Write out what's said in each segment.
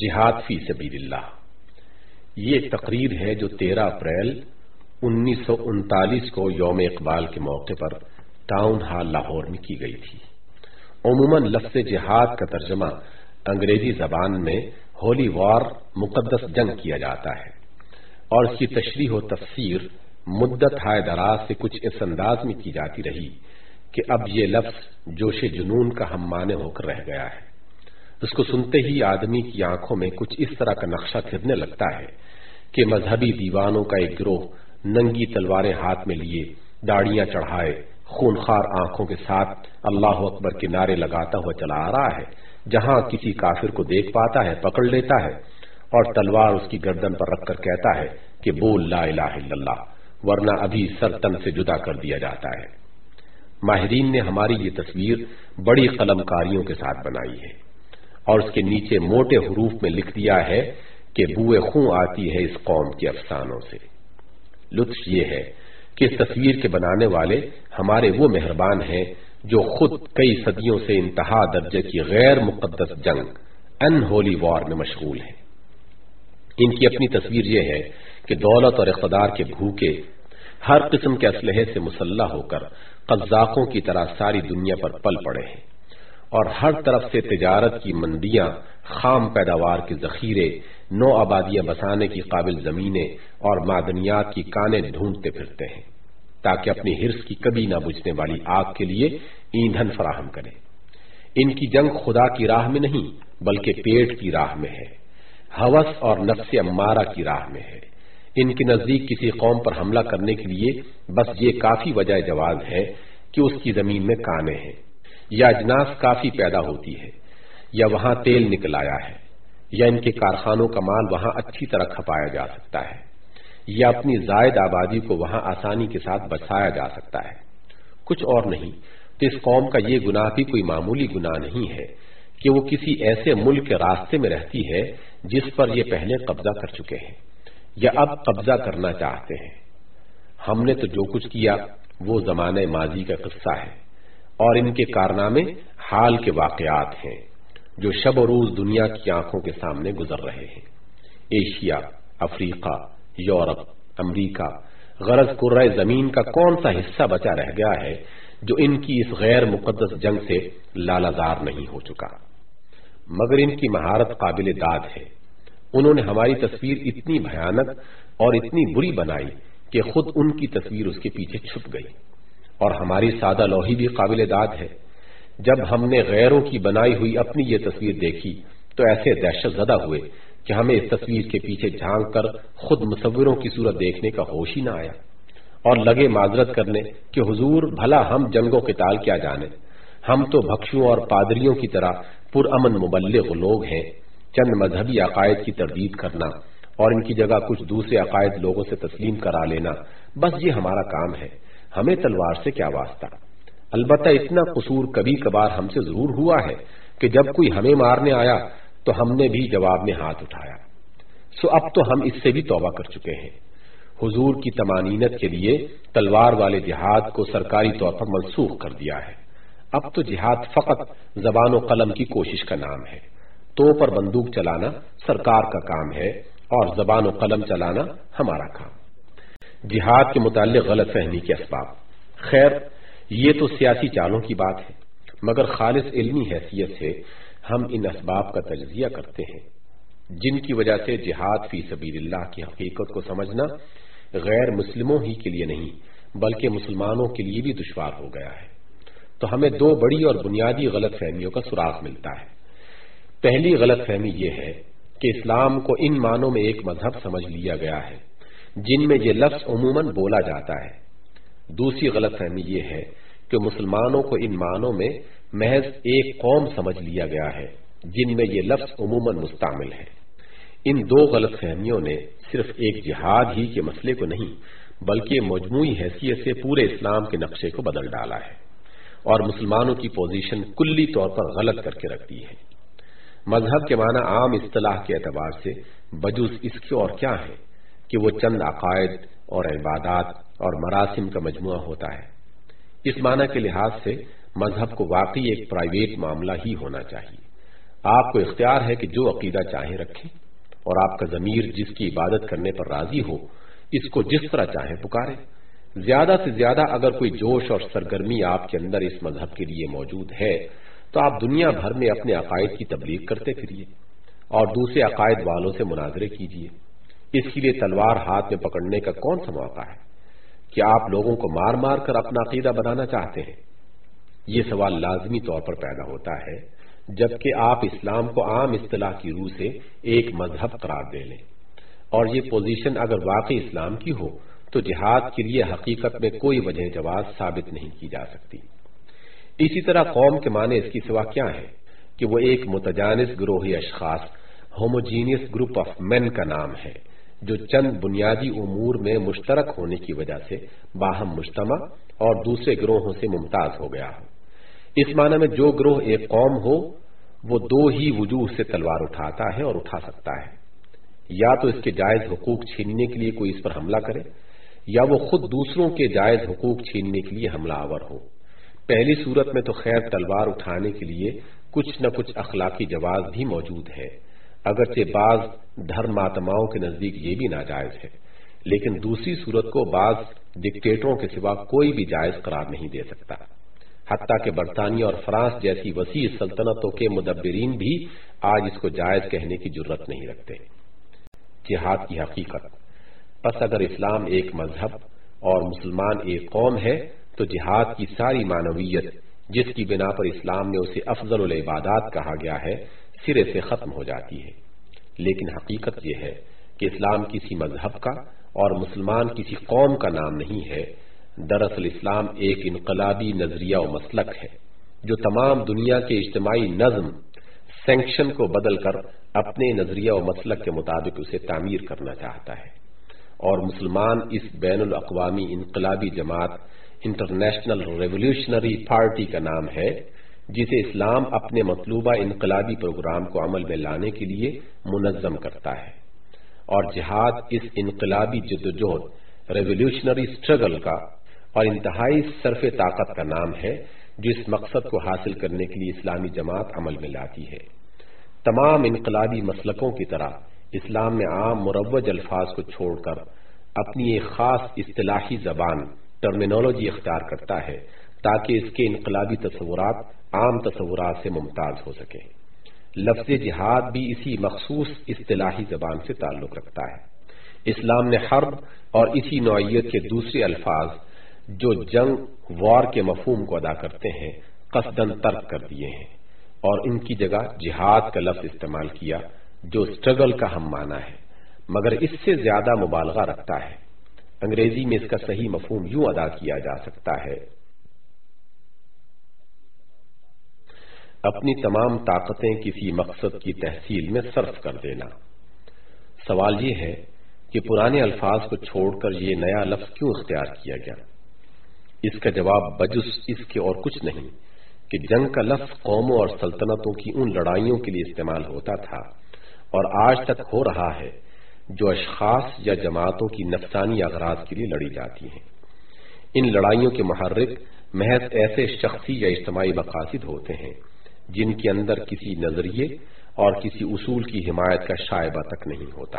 جہاد فی سبیل اللہ یہ ایک تقریر ہے جو تیرہ اپریل انیس سو انتالیس کو یوم اقبال کے موقع پر ٹاؤن ہال لاہور میں کی گئی تھی۔ عموماً لفظ جہاد کا ترجمہ انگریزی زبان میں ہولی وار مقدس جنگ کیا جاتا ہے اور اس کی تشریح و تفسیر مدت ہائے دراز سے کچھ اس انداز میں کی جاتی رہی کہ اب یہ لفظ جوش جنون کا ہم مانے ہو کر رہ گیا ہے۔ اس کو سنتے ہی آدمی کی آنکھوں میں کچھ اس طرح کا نقشہ پھرنے لگتا ہے کہ مذہبی دیوانوں کا ایک گروہ ننگی تلواریں ہاتھ میں لیے داڑیاں چڑھائے، خونخوار آنکھوں کے ساتھ اللہ اکبر کے نعرے لگاتا ہوا چلا آ رہا ہے، جہاں کسی کافر کو دیکھ پاتا ہے، پکڑ لیتا ہے اور تلوار اس کی گردن پر رکھ کر کہتا ہے کہ بول لا الہ الا اللہ، ورنہ ابھی سر تن سے جدا کر دیا جاتا ہے۔ ماہرین نے ہماری یہ تصویر بڑی قلم کاریوں کے ساتھ بنائی ہے۔ اور اس کے نیچے موٹے حروف میں لکھ دیا ہے کہ بوئے خوں آتی ہے اس قوم کے افسانوں سے۔ لطف یہ ہے کہ اس تصویر کے بنانے والے ہمارے وہ مہربان ہیں جو خود کئی صدیوں سے انتہا درجے کی غیر مقدس جنگ، ان ہولی وار میں مشغول ہیں۔ ان کی اپنی تصویر یہ ہے کہ دولت اور اقتدار کے بھوکے ہر قسم کے اسلحے سے مسلح ہو کر قزاقوں کی طرح ساری دنیا پر پل پڑے ہیں۔ اور ہر طرف سے تجارت کی مندیاں، خام پیداوار کے ذخیرے، نو آبادیاں بسانے کی قابل زمینیں اور معدنیات کی کانے ڈھونڈتے پھرتے ہیں، تاکہ اپنی ہرس کی کبھی نہ بجھنے والی آگ کے لیے ایندھن فراہم کرے ان کی جنگ خدا کی راہ میں نہیں، بلکہ پیٹ کی راہ میں ہے۔ ہوس اور نفس امارہ کی راہ میں ہے۔ ان کے نزدیک کسی قوم پر حملہ کرنے کے لیے بس یہ کافی وجہ جواز ہے کہ اس کی زمین میں کانے ہیں۔ یا اجناس کافی پیدا ہوتی ہے، یا وہاں تیل نکل آیا ہے، یا ان کے کارخانوں کا مال وہاں اچھی طرح کھپایا جا سکتا ہے، یا اپنی زائد آبادی کو وہاں آسانی کے ساتھ بچایا جا سکتا ہے۔ کچھ اور نہیں، تو اس قوم کا یہ گناہ بھی کوئی معمولی گناہ نہیں ہے کہ وہ کسی ایسے ملک کے راستے میں رہتی ہے جس پر یہ پہلے قبضہ کر چکے ہیں، یا اب قبضہ کرنا چاہتے ہیں۔ ہم نے تو جو کچھ کیا، وہ زمانے ماضی کا قصہ ہے۔ اور ان کے کارنامے حال کے واقعات ہیں جو شب و روز دنیا کی آنکھوں کے سامنے گزر رہے ہیں۔ ایشیا، افریقہ، یورپ، امریکہ، غرض قرۂ زمین کا کون سا حصہ بچا رہ گیا ہے جو ان کی اس غیر مقدس جنگ سے لالازار نہیں ہو چکا۔ مگر ان کی مہارت قابل داد ہے۔ انہوں نے ہماری تصویر اتنی بھیانک اور اتنی بری بنائی کہ خود ان کی تصویر اس کے پیچھے چھپ گئی۔ اور ہماری سادہ لوہی بھی قابل داد ہے۔ جب ہم نے غیروں کی بنائی ہوئی اپنی یہ تصویر دیکھی، تو ایسے دہشت زدہ ہوئے کہ ہمیں اس تصویر کے پیچھے جھانک کر خود مصوروں کی صورت دیکھنے کا ہوش ہی نہ آیا۔ اور لگے معذرت کرنے کہ حضور بھلا ہم جنگوں کے تال کیا جانے۔ ہم تو بخشوں اور پادریوں کی طرح پرامن مبلغ لوگ ہیں۔ چند مذہبی عقائد کی تردید کرنا اور ان کی جگہ کچھ دوسرے عقائد لوگوں سے تسلیم کرا لینا، بس یہ ہمارا کام ہے۔ ہمیں تلوار سے کیا واسطہ؟ البتہ اتنا قصور کبھی کبھار ہم سے ضرور ہوا ہے کہ جب کوئی ہمیں مارنے آیا تو ہم نے بھی جواب میں ہاتھ اٹھایا۔ سو اب تو ہم اس سے بھی توبہ کر چکے ہیں۔ حضور کی تمانینت کے لیے تلوار والے جہاد کو سرکاری طور پر منسوخ کر دیا ہے۔ اب تو جہاد فقط زبان و قلم کی کوشش کا نام ہے۔ تو پر بندوق چلانا سرکار کا کام ہے اور زبان و قلم چلانا ہمارا کام۔ جہاد کے متعلق غلط فہمی کے اسباب۔ خیر، یہ تو سیاسی چالوں کی بات ہے، مگر خالص علمی حیثیت سے ہم ان اسباب کا تجزیہ کرتے ہیں، جن کی وجہ سے جہاد فی سبیل اللہ کی حقیقت کو سمجھنا غیر مسلموں ہی کے لیے نہیں، بلکہ مسلمانوں کے لیے بھی دشوار ہو گیا ہے۔ تو ہمیں دو بڑی اور بنیادی غلط فہمیوں کا سراغ ملتا ہے۔ پہلی غلط فہمی یہ ہے کہ اسلام کو ان معنوں میں ایک مذہب سمجھ لیا گیا ہے۔ جن میں یہ لفظ عموماً بولا جاتا ہے۔ دوسری غلط فہمی یہ ہے کہ مسلمانوں کو ان معنوں میں محض ایک قوم سمجھ لیا گیا ہے، جن میں یہ لفظ عموماً مستعمل ہے۔ ان دو غلط فہمیوں نے صرف ایک جہاد ہی کے مسئلے کو نہیں، بلکہ مجموعی حیثیت سے پورے اسلام کے نقشے کو بدل ڈالا ہے اور مسلمانوں کی پوزیشن کلی طور پر غلط کر کے رکھ دی ہے۔ مذہب کے معنی عام اصطلاح کے اعتبار سے بجوز اس کے اور کیا ہے کہ وہ چند عقائد اور عبادات اور مراسم کا مجموعہ ہوتا ہے۔ اس معنی کے لحاظ سے مذہب کو واقعی ایک پرائیویٹ معاملہ ہی ہونا چاہیے۔ آپ کو اختیار ہے کہ جو عقیدہ چاہیں رکھیں اور آپ کا ضمیر جس کی عبادت کرنے پر راضی ہو، اس کو جس طرح چاہیں پکارے زیادہ سے زیادہ اگر کوئی جوش اور سرگرمی آپ کے اندر اس مذہب کے لیے موجود ہے، تو آپ دنیا بھر میں اپنے عقائد کی تبلیغ کرتے پھریے اور دوسرے عقائد والوں سے مناظرے کیجیے۔ اس کے لیے تلوار ہاتھ میں پکڑنے کا کون سا موقع ہے؟ کہ آپ لوگوں کو مار مار کر اپنا عقیدہ بنانا چاہتے ہیں؟ یہ سوال لازمی طور پر پیدا ہوتا ہے، جبکہ آپ اسلام کو عام اصطلاح کی روح سے ایک مذہب قرار دے لیں۔ اور یہ پوزیشن اگر واقعی اسلام کی ہو، تو جہاد کے لیے حقیقت میں کوئی وجہ جواز ثابت نہیں کی جا سکتی۔ اسی طرح قوم کے معنی اس کی سوا کیا ہے کہ وہ ایک متجانس گروہی اشخاص ہوموجینس گروپ آف مین کا نام ہے۔ جو چند بنیادی امور میں مشترک ہونے کی وجہ سے باہم مجتمع اور دوسرے گروہوں سے ممتاز ہو گیا۔ ہو اس معنی میں جو گروہ ایک قوم ہو، وہ دو ہی وجوہ سے تلوار اٹھاتا ہے اور اٹھا سکتا ہے۔ یا تو اس کے جائز حقوق چھیننے کے لیے کوئی اس پر حملہ کرے، یا وہ خود دوسروں کے جائز حقوق چھیننے کے لیے حملہ آور ہو۔ پہلی صورت میں تو خیر تلوار اٹھانے کے لیے کچھ نہ کچھ اخلاقی جواز بھی موجود ہے۔ اگرچہ بعض دھرم ماتماؤں کے نزدیک یہ بھی ناجائز ہے، لیکن دوسری صورت کو بعض ڈکٹیٹروں کے سوا کوئی بھی جائز قرار نہیں دے سکتا۔ حتیٰ کہ برطانیہ اور فرانس جیسی وسیع سلطنتوں کے مدبرین بھی آج اس کو جائز کہنے کی ضرورت نہیں رکھتے۔ جہاد کی حقیقت۔ پس اگر اسلام ایک مذہب اور مسلمان ایک قوم ہے، تو جہاد کی ساری معنویت، جس کی بنا پر اسلام میں اسے افضل العبادات کہا گیا ہے سرے سے ختم ہو جاتی ہے۔ لیکن حقیقت یہ ہے کہ اسلام کسی مذہب کا اور مسلمان کسی قوم کا نام نہیں ہے۔ دراصل اسلام ایک انقلابی نظریہ و مسلک ہے جو تمام دنیا کے اجتماعی نظم سینکشن کو بدل کر اپنے نظریہ و مسلک کے مطابق اسے تعمیر کرنا چاہتا ہے۔ اور مسلمان اس بین الاقوامی انقلابی جماعت انٹرنیشنل ریولیوشنری پارٹی کا نام ہے۔ جسے اسلام اپنے مطلوبہ انقلابی پروگرام کو عمل میں لانے کے لیے منظم کرتا ہے۔ اور جہاد اس انقلابی جدوجہد ریولیوشنری اسٹرگل کا اور انتہائی صرف طاقت کا نام ہے، جو اس مقصد کو حاصل کرنے کے لیے اسلامی جماعت عمل میں لاتی ہے۔ تمام انقلابی مسلکوں کی طرح اسلام میں عام مروج الفاظ کو چھوڑ کر اپنی ایک خاص اصطلاحی زبان ٹرمینالوجی اختیار کرتا ہے۔ تاکہ اس کے انقلابی تصورات عام تصورات سے ممتاز ہو سکے لفظ جہاد بھی اسی مخصوص اصطلاحی زبان سے تعلق رکھتا ہے۔ اسلام نے حرب اور اسی نوعیت کے دوسرے الفاظ جو جنگ، وار کے مفہوم کو ادا کرتے ہیں قصدن ترک کر دیے ہیں۔ اور ان کی جگہ جہاد کا لفظ استعمال کیا، جو اسٹرگل کا ہم مانا ہے، مگر اس سے زیادہ مبالغہ رکھتا ہے۔ انگریزی میں اس کا صحیح مفہوم یوں ادا کیا جا سکتا ہے۔ اپنی تمام طاقتیں کسی مقصد کی تحصیل میں صرف کر دینا۔ سوال یہ ہے کہ پرانے الفاظ کو چھوڑ کر یہ نیا لفظ کیوں اختیار کیا گیا؟ اس کا جواب بجس اس کے اور کچھ نہیں کہ جنگ کا لفظ قوموں اور سلطنتوں کی ان لڑائیوں کے لیے استعمال ہوتا تھا اور آج تک ہو رہا ہے جو اشخاص یا جماعتوں کی نفسانی اغراض کے لیے لڑی جاتی ہیں۔ ان لڑائیوں کے محرک محض ایسے شخصی یا اجتماعی مقاصد ہوتے ہیں۔ جن کے اندر کسی نظریے اور کسی اصول کی حمایت کا شائبہ تک نہیں ہوتا۔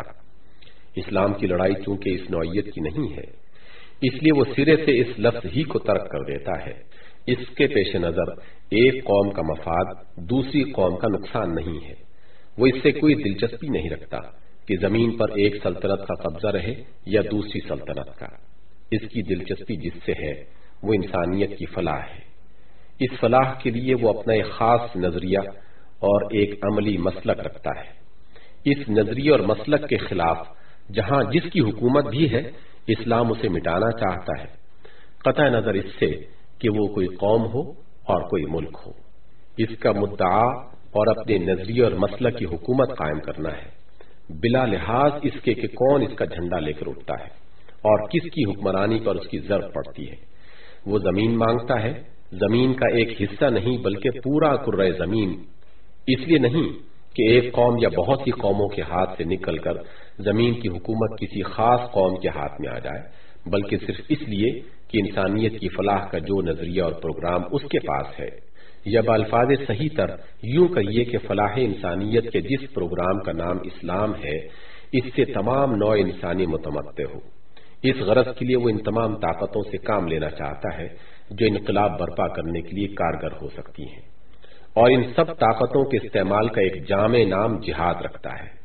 اسلام کی لڑائی چونکہ اس نوعیت کی نہیں ہے، اس لیے وہ سرے سے اس لفظ ہی کو ترک کر دیتا ہے۔ اس کے پیش نظر ایک قوم کا مفاد دوسری قوم کا نقصان نہیں ہے۔ وہ اس سے کوئی دلچسپی نہیں رکھتا کہ زمین پر ایک سلطنت کا قبضہ رہے یا دوسری سلطنت کا۔ اس کی دلچسپی جس سے ہے، وہ انسانیت کی فلاح ہے۔ اس فلاح کے لیے وہ اپنا ایک خاص نظریہ اور ایک عملی مسلک رکھتا ہے۔ اس نظریے اور مسلک کے خلاف جہاں جس کی حکومت بھی ہے، اسلام اسے مٹانا چاہتا ہے۔ قطع نظر اس سے کہ وہ کوئی قوم ہو اور کوئی ملک ہو۔ اس کا مدعا اور اپنے نظریے اور مسئلہ کی حکومت قائم کرنا ہے۔ بلا لحاظ اس کے کہ کون اس کا جھنڈا لے کر اٹھتا ہے اور کس کی حکمرانی پر اس کی ضرب پڑتی ہے۔ وہ زمین مانگتا ہے زمین کا ایک حصہ نہیں بلکہ پورا کر زمین۔ اس لیے نہیں کہ ایک قوم یا بہت سی قوموں کے ہاتھ سے نکل کر زمین کی حکومت کسی خاص قوم کے ہاتھ میں آ جائے، بلکہ صرف اس لیے کہ انسانیت کی فلاح کا جو نظریہ اور پروگرام اس کے پاس ہے۔ یا بالفاظ صحیح تر یوں کہیے کہ فلاح انسانیت کے جس پروگرام کا نام اسلام ہے، اس سے تمام نو انسانی متمدع ہو۔ اس غرض کے لیے وہ ان تمام طاقتوں سے کام لینا چاہتا ہے جو انقلاب برپا کرنے کے لیے کارگر ہو سکتی ہیں۔ اور ان سب طاقتوں کے استعمال کا ایک جامع نام جہاد رکھتا ہے۔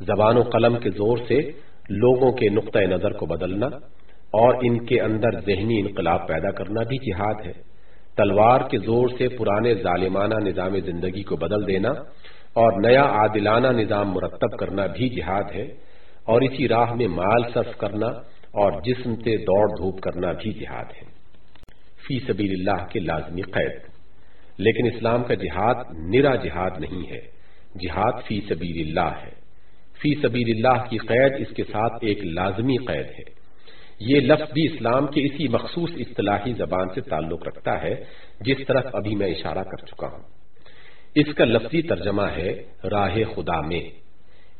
زبان و قلم کے زور سے لوگوں کے نقطۂ نظر کو بدلنا اور ان کے اندر ذہنی انقلاب پیدا کرنا بھی جہاد ہے۔ تلوار کے زور سے پرانے ظالمانہ نظام زندگی کو بدل دینا اور نیا عادلانہ نظام مرتب کرنا بھی جہاد ہے۔ اور اسی راہ میں مال صرف کرنا اور جسم سے دوڑ دھوپ کرنا بھی جہاد ہے۔ فی سبیل اللہ کے لازمی قید۔ لیکن اسلام کا جہاد نرا جہاد نہیں ہے۔ جہاد فی سبیل اللہ ہے۔ فی سبیل اللہ کی قید اس کے ساتھ ایک لازمی قید ہے۔ یہ لفظ بھی اسلام کے اسی مخصوص اصطلاحی زبان سے تعلق رکھتا ہے، جس طرف ابھی میں اشارہ کر چکا ہوں۔ اس کا لفظی ترجمہ ہے راہ خدا میں۔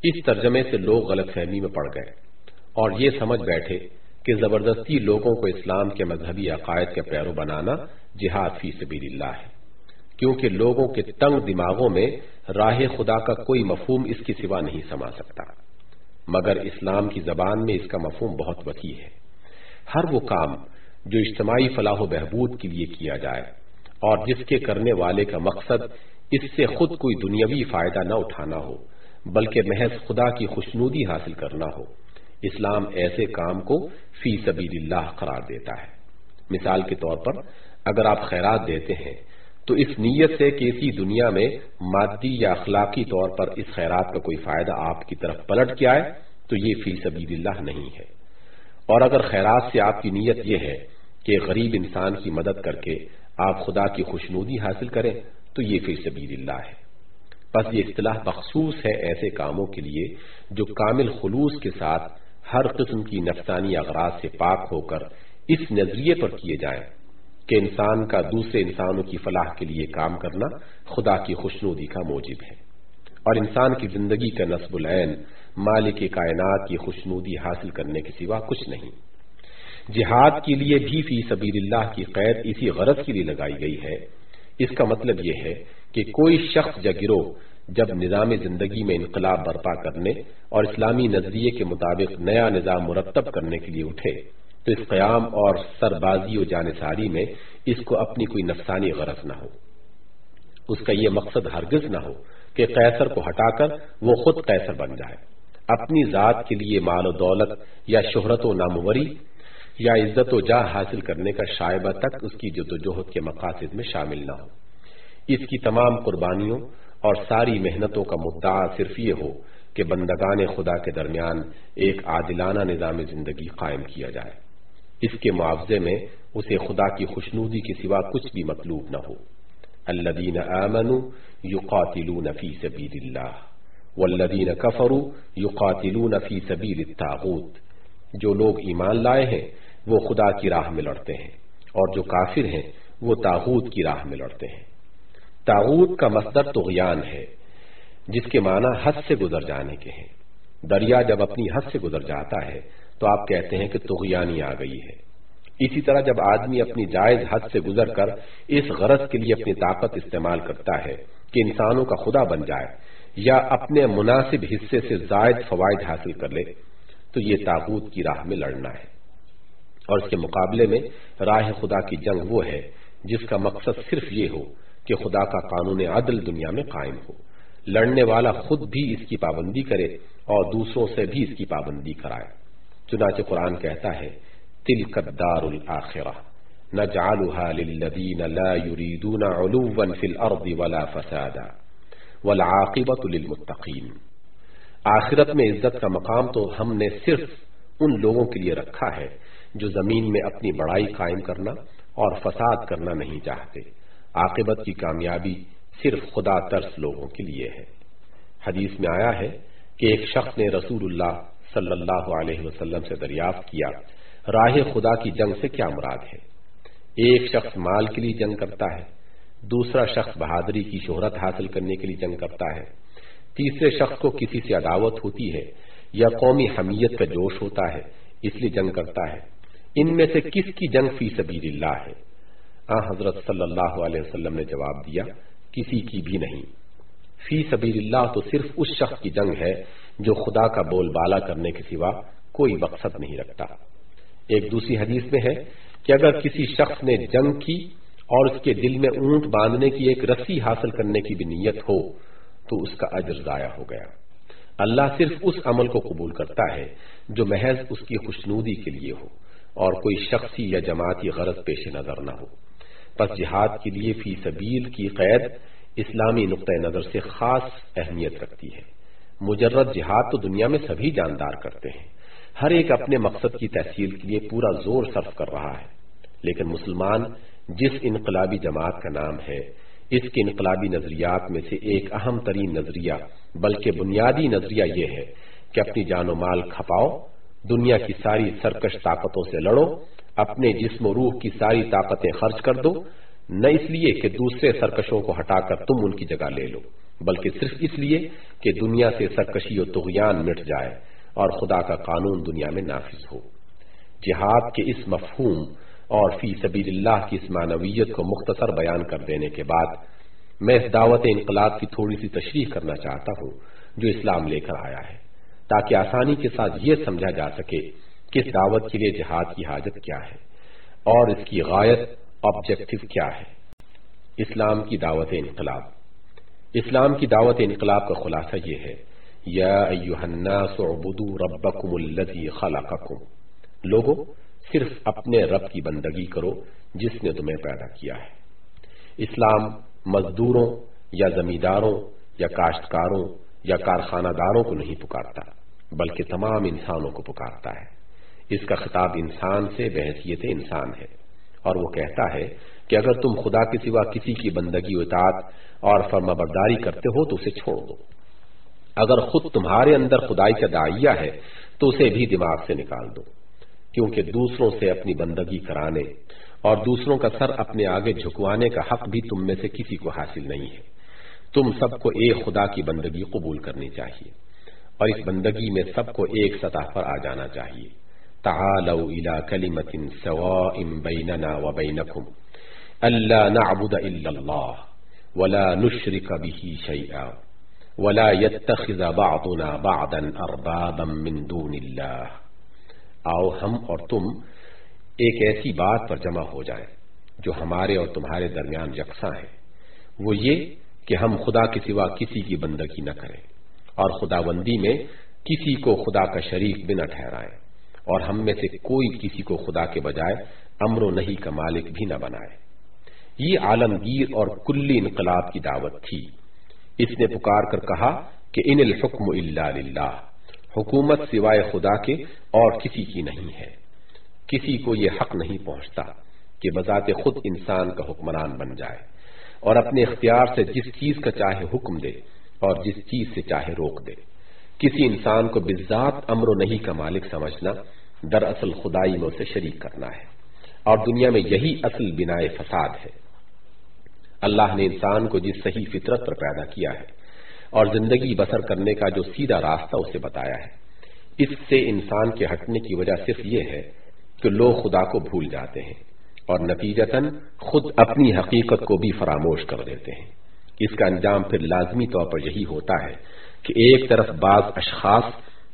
اس ترجمے سے لوگ غلط فہمی میں پڑ گئے اور یہ سمجھ بیٹھے کہ زبردستی لوگوں کو اسلام کے مذہبی عقائد کے پیرو بنانا جہاد فی سبیل اللہ ہے۔ کیونکہ لوگوں کے تنگ دماغوں میں راہ خدا کا کوئی مفہوم اس کی سوا نہیں سما سکتا۔ مگر اسلام کی زبان میں اس کا مفہوم بہت وسیع ہے۔ ہر وہ کام جو اجتماعی فلاح و بہبود کے لیے کیا جائے اور جس کے کرنے والے کا مقصد اس سے خود کوئی دنیاوی فائدہ نہ اٹھانا ہو، بلکہ محض خدا کی خوشنودی حاصل کرنا ہو۔ اسلام ایسے کام کو فی سبیل اللہ قرار دیتا ہے۔ مثال کے طور پر، اگر آپ خیرات دیتے ہیں، تو اس نیت سے کہ اسی دنیا میں مادی یا اخلاقی طور پر اس خیرات کا کوئی فائدہ آپ کی طرف پلٹ کے آئے، تو یہ فی سبیل اللہ نہیں ہے۔ اور اگر خیرات سے آپ کی نیت یہ ہے کہ غریب انسان کی مدد کر کے آپ خدا کی خوشنودی حاصل کریں، تو یہ فی سبیل اللہ ہے۔ بس یہ اصطلاح مخصوص ہے ایسے کاموں کے لیے جو کامل خلوص کے ساتھ ہر قسم کی نفسانی اغراض سے پاک ہو کر اس نظریے پر کیے جائیں کہ انسان کا دوسرے انسانوں کی فلاح کے لیے کام کرنا خدا کی خوشنودی کا موجب ہے۔ اور انسان کی زندگی کا نصب العین مالک کائنات کی خوشنودی حاصل کرنے کے سوا کچھ نہیں۔ جہاد کے لیے بھی فی سبیل اللہ کی قید اسی غرض کے لیے لگائی گئی ہے۔ اس کا مطلب یہ ہے کہ کوئی شخص یا گروہ جب نظام زندگی میں انقلاب برپا کرنے اور اسلامی نظریے کے مطابق نیا نظام مرتب کرنے کے لیے اٹھے، تو اس قیام اور سربازی و جانساری میں اس کو اپنی کوئی نفسانی غرض نہ ہو۔ اس کا یہ مقصد ہرگز نہ ہو کہ قیصر کو ہٹا کر وہ خود قیصر بن جائے۔ اپنی ذات کے لیے مال و دولت یا شہرت و ناموری یا عزت و جاہ حاصل کرنے کا شائبہ تک اس کی جد و جہد کے مقاصد میں شامل نہ ہو۔ اس کی تمام قربانیوں اور ساری محنتوں کا مدعا صرف یہ ہو کہ بندگان خدا کے درمیان ایک عادلانہ نظام زندگی قائم کیا جائے۔ اس کے معاوضے میں اسے خدا کی خوشنودی کے سوا کچھ بھی مطلوب نہ ہو۔ الذین آمنوا یقاتلون فی سبیل اللہ والذین کفروا یقاتلون فی سبیل التاغوت جو لوگ ایمان لائے ہیں، وہ خدا کی راہ میں لڑتے ہیں، اور جو کافر ہیں، وہ تاغوت کی راہ میں لڑتے ہیں۔ تاغوت کا مصدر تغیان ہے، جس کے معنی حد سے گزر جانے کے ہیں۔ دریا جب اپنی حد سے گزر جاتا ہے، تو آپ کہتے ہیں کہ تغیانی آ گئی ہے۔ اسی طرح جب آدمی اپنی جائز حد سے گزر کر اس غرض کے لیے اپنی طاقت استعمال کرتا ہے کہ انسانوں کا خدا بن جائے یا اپنے مناسب حصے سے زائد فوائد حاصل کر لے، تو یہ تابوت کی راہ میں لڑنا ہے۔ اور اس کے مقابلے میں راہ خدا کی جنگ وہ ہے، جس کا مقصد صرف یہ ہو کہ خدا کا قانون عدل دنیا میں قائم ہو۔ لڑنے والا خود بھی اس کی پابندی کرے اور دوسروں سے بھی اس کی پابندی کرائے۔ چنانچہ قرآن کہتا ہے تل قدار الآخرہ، نجعلها للذین لا يريدون علوا في الارض ولا فسادا والعاقبة للمتقین۔ آخرت میں عزت کا مقام تو ہم نے صرف ان لوگوں کے لیے رکھا ہے جو زمین میں اپنی بڑائی قائم کرنا اور فساد کرنا نہیں چاہتے۔ عاقبت کی کامیابی صرف خدا ترس لوگوں کے لیے ہے۔ حدیث میں آیا ہے کہ ایک شخص نے رسول اللہ صلی اللہ علیہ وسلم سے دریافت کیا، راہ خدا کی جنگ سے کیا مراد ہے؟ ایک شخص مال کے لیے جنگ کرتا ہے، دوسرا شخص بہادری کی شہرت حاصل کرنے کے لیے جنگ کرتا ہے، تیسرے شخص کو کسی سے عداوت ہوتی ہے یا قومی حمیت کا جوش ہوتا ہے، اس لیے جنگ کرتا ہے۔ ان میں سے کس کی جنگ فی سبیل اللہ ہے؟ آ، حضرت صلی اللہ علیہ وسلم نے جواب دیا، کسی کی بھی نہیں۔ فی سبیل اللہ تو صرف اس شخص کی جنگ ہے جو خدا کا بول بالا کرنے کے سوا کوئی مقصد نہیں رکھتا۔ ایک دوسری حدیث میں ہے کہ اگر کسی شخص نے جنگ کی اور اس کے دل میں اونٹ باندھنے کی ایک رسی حاصل کرنے کی بھی نیت ہو، تو اس کا اجر ضائع ہو گیا۔ اللہ صرف اس عمل کو قبول کرتا ہے جو محض اس کی خوشنودی کے لیے ہو اور کوئی شخصی یا جماعتی غرض پیش نظر نہ ہو۔ پس جہاد کے لیے فی سبیل کی قید اسلامی نقطۂ نظر سے خاص اہمیت رکھتی ہے۔ مجرد جہاد تو دنیا میں سبھی جاندار کرتے ہیں۔ ہر ایک اپنے مقصد کی تحصیل کے لیے پورا زور صرف کر رہا ہے۔ لیکن مسلمان جس انقلابی جماعت کا نام ہے، اس کے انقلابی نظریات میں سے ایک اہم ترین نظریہ، بلکہ بنیادی نظریہ یہ ہے کہ اپنی جان و مال کھپاؤ، دنیا کی ساری سرکش طاقتوں سے لڑو اپنے جسم و روح کی ساری طاقتیں خرچ کر دو، نہ اس لیے کہ دوسرے سرکشوں کو ہٹا کر تم ان کی جگہ لے لو، بلکہ صرف اس لیے کہ دنیا سے سرکشی و تغیان مٹ جائے اور خدا کا قانون دنیا میں نافذ ہو۔ جہاد کے اس مفہوم اور فی سبیل اللہ کی اس معنویت کو مختصر بیان کر دینے کے بعد میں اس دعوت انقلاب کی تھوڑی سی تشریح کرنا چاہتا ہوں جو اسلام لے کر آیا ہے، تاکہ آسانی کے ساتھ یہ سمجھا جا سکے کہ اس دعوت کے لیے جہاد کی حاجت کیا ہے اور اس کی غایت آبجیکٹو کیا ہے؟ اسلام کی دعوت انقلاب۔ اسلام کی دعوت انقلاب کا خلاصہ یہ ہے، یا الناس اعبدوا ربکم الذی خلقکم۔ لوگوں صرف اپنے رب کی بندگی کرو جس نے تمہیں پیدا کیا ہے۔ اسلام مزدوروں یا زمینداروں یا کاشتکاروں یا کارخانہ داروں کو نہیں پکارتا، بلکہ تمام انسانوں کو پکارتا ہے۔ اس کا خطاب انسان سے بحثیت انسان ہے۔ اور وہ کہتا ہے کہ اگر تم خدا کے سوا کسی کی بندگی، اطاعت اور فرما برداری کرتے ہو تو اسے چھوڑ دو۔ اگر خود تمہارے اندر خدائی کا دائیا ہے تو اسے بھی دماغ سے نکال دو، کیونکہ دوسروں سے اپنی بندگی کرانے اور دوسروں کا سر اپنے آگے جھکوانے کا حق بھی تم میں سے کسی کو حاصل نہیں ہے۔ تم سب کو ایک خدا کی بندگی قبول کرنی چاہیے اور اس بندگی میں سب کو ایک سطح پر آ جانا چاہیے۔ تعالوا الى كلمة سواء بيننا وبينكم. ألا نعبد إلا الله ولا نشرك به شيئا ولا يتخذ بعضنا بعضا أربابا من دون الله. آؤ ہم اور تم ایک ایسی بات پر جمع ہو جائیں جو ہمارے اور تمہارے درمیان یکساں ہے. وہ یہ کہ ہم خدا کے سوا کسی کی بندگی نہ کریں اور خدا بندی میں کسی کو خدا کا شریک بنا ٹھہرائیں۔ اور ہم میں سے کوئی کسی کو خدا کے بجائے امر و نہیں کا مالک بھی نہ بنائے۔ یہ عالمگیر اور کلی انقلاب کی دعوت تھی۔ اس نے پکار کر کہا کہ ان الحکم اللہ للہ، حکومت سوائے خدا کے اور کسی کی نہیں ہے۔ کسی کو یہ حق نہیں پہنچتا کہ بذات خود انسان کا حکمران بن جائے اور اپنے اختیار سے جس چیز کا چاہے حکم دے اور جس چیز سے چاہے روک دے۔ کسی انسان کو بذات امر و نہیں کا مالک سمجھنا دراصل خدائی میں اسے شریک کرنا ہے۔ اور دنیا میں یہی اصل بنا فساد ہے۔ اللہ نے انسان کو جس صحیح فطرت پر پیدا کیا ہے اور زندگی بسر کرنے کا جو سیدھا راستہ اسے بتایا ہے، اس سے انسان کے ہٹنے کی وجہ صرف یہ ہے کہ لوگ خدا کو بھول جاتے ہیں اور نتیجتاً خود اپنی حقیقت کو بھی فراموش کر دیتے ہیں۔ اس کا انجام پھر لازمی طور پر یہی ہوتا ہے کہ ایک طرف بعض اشخاص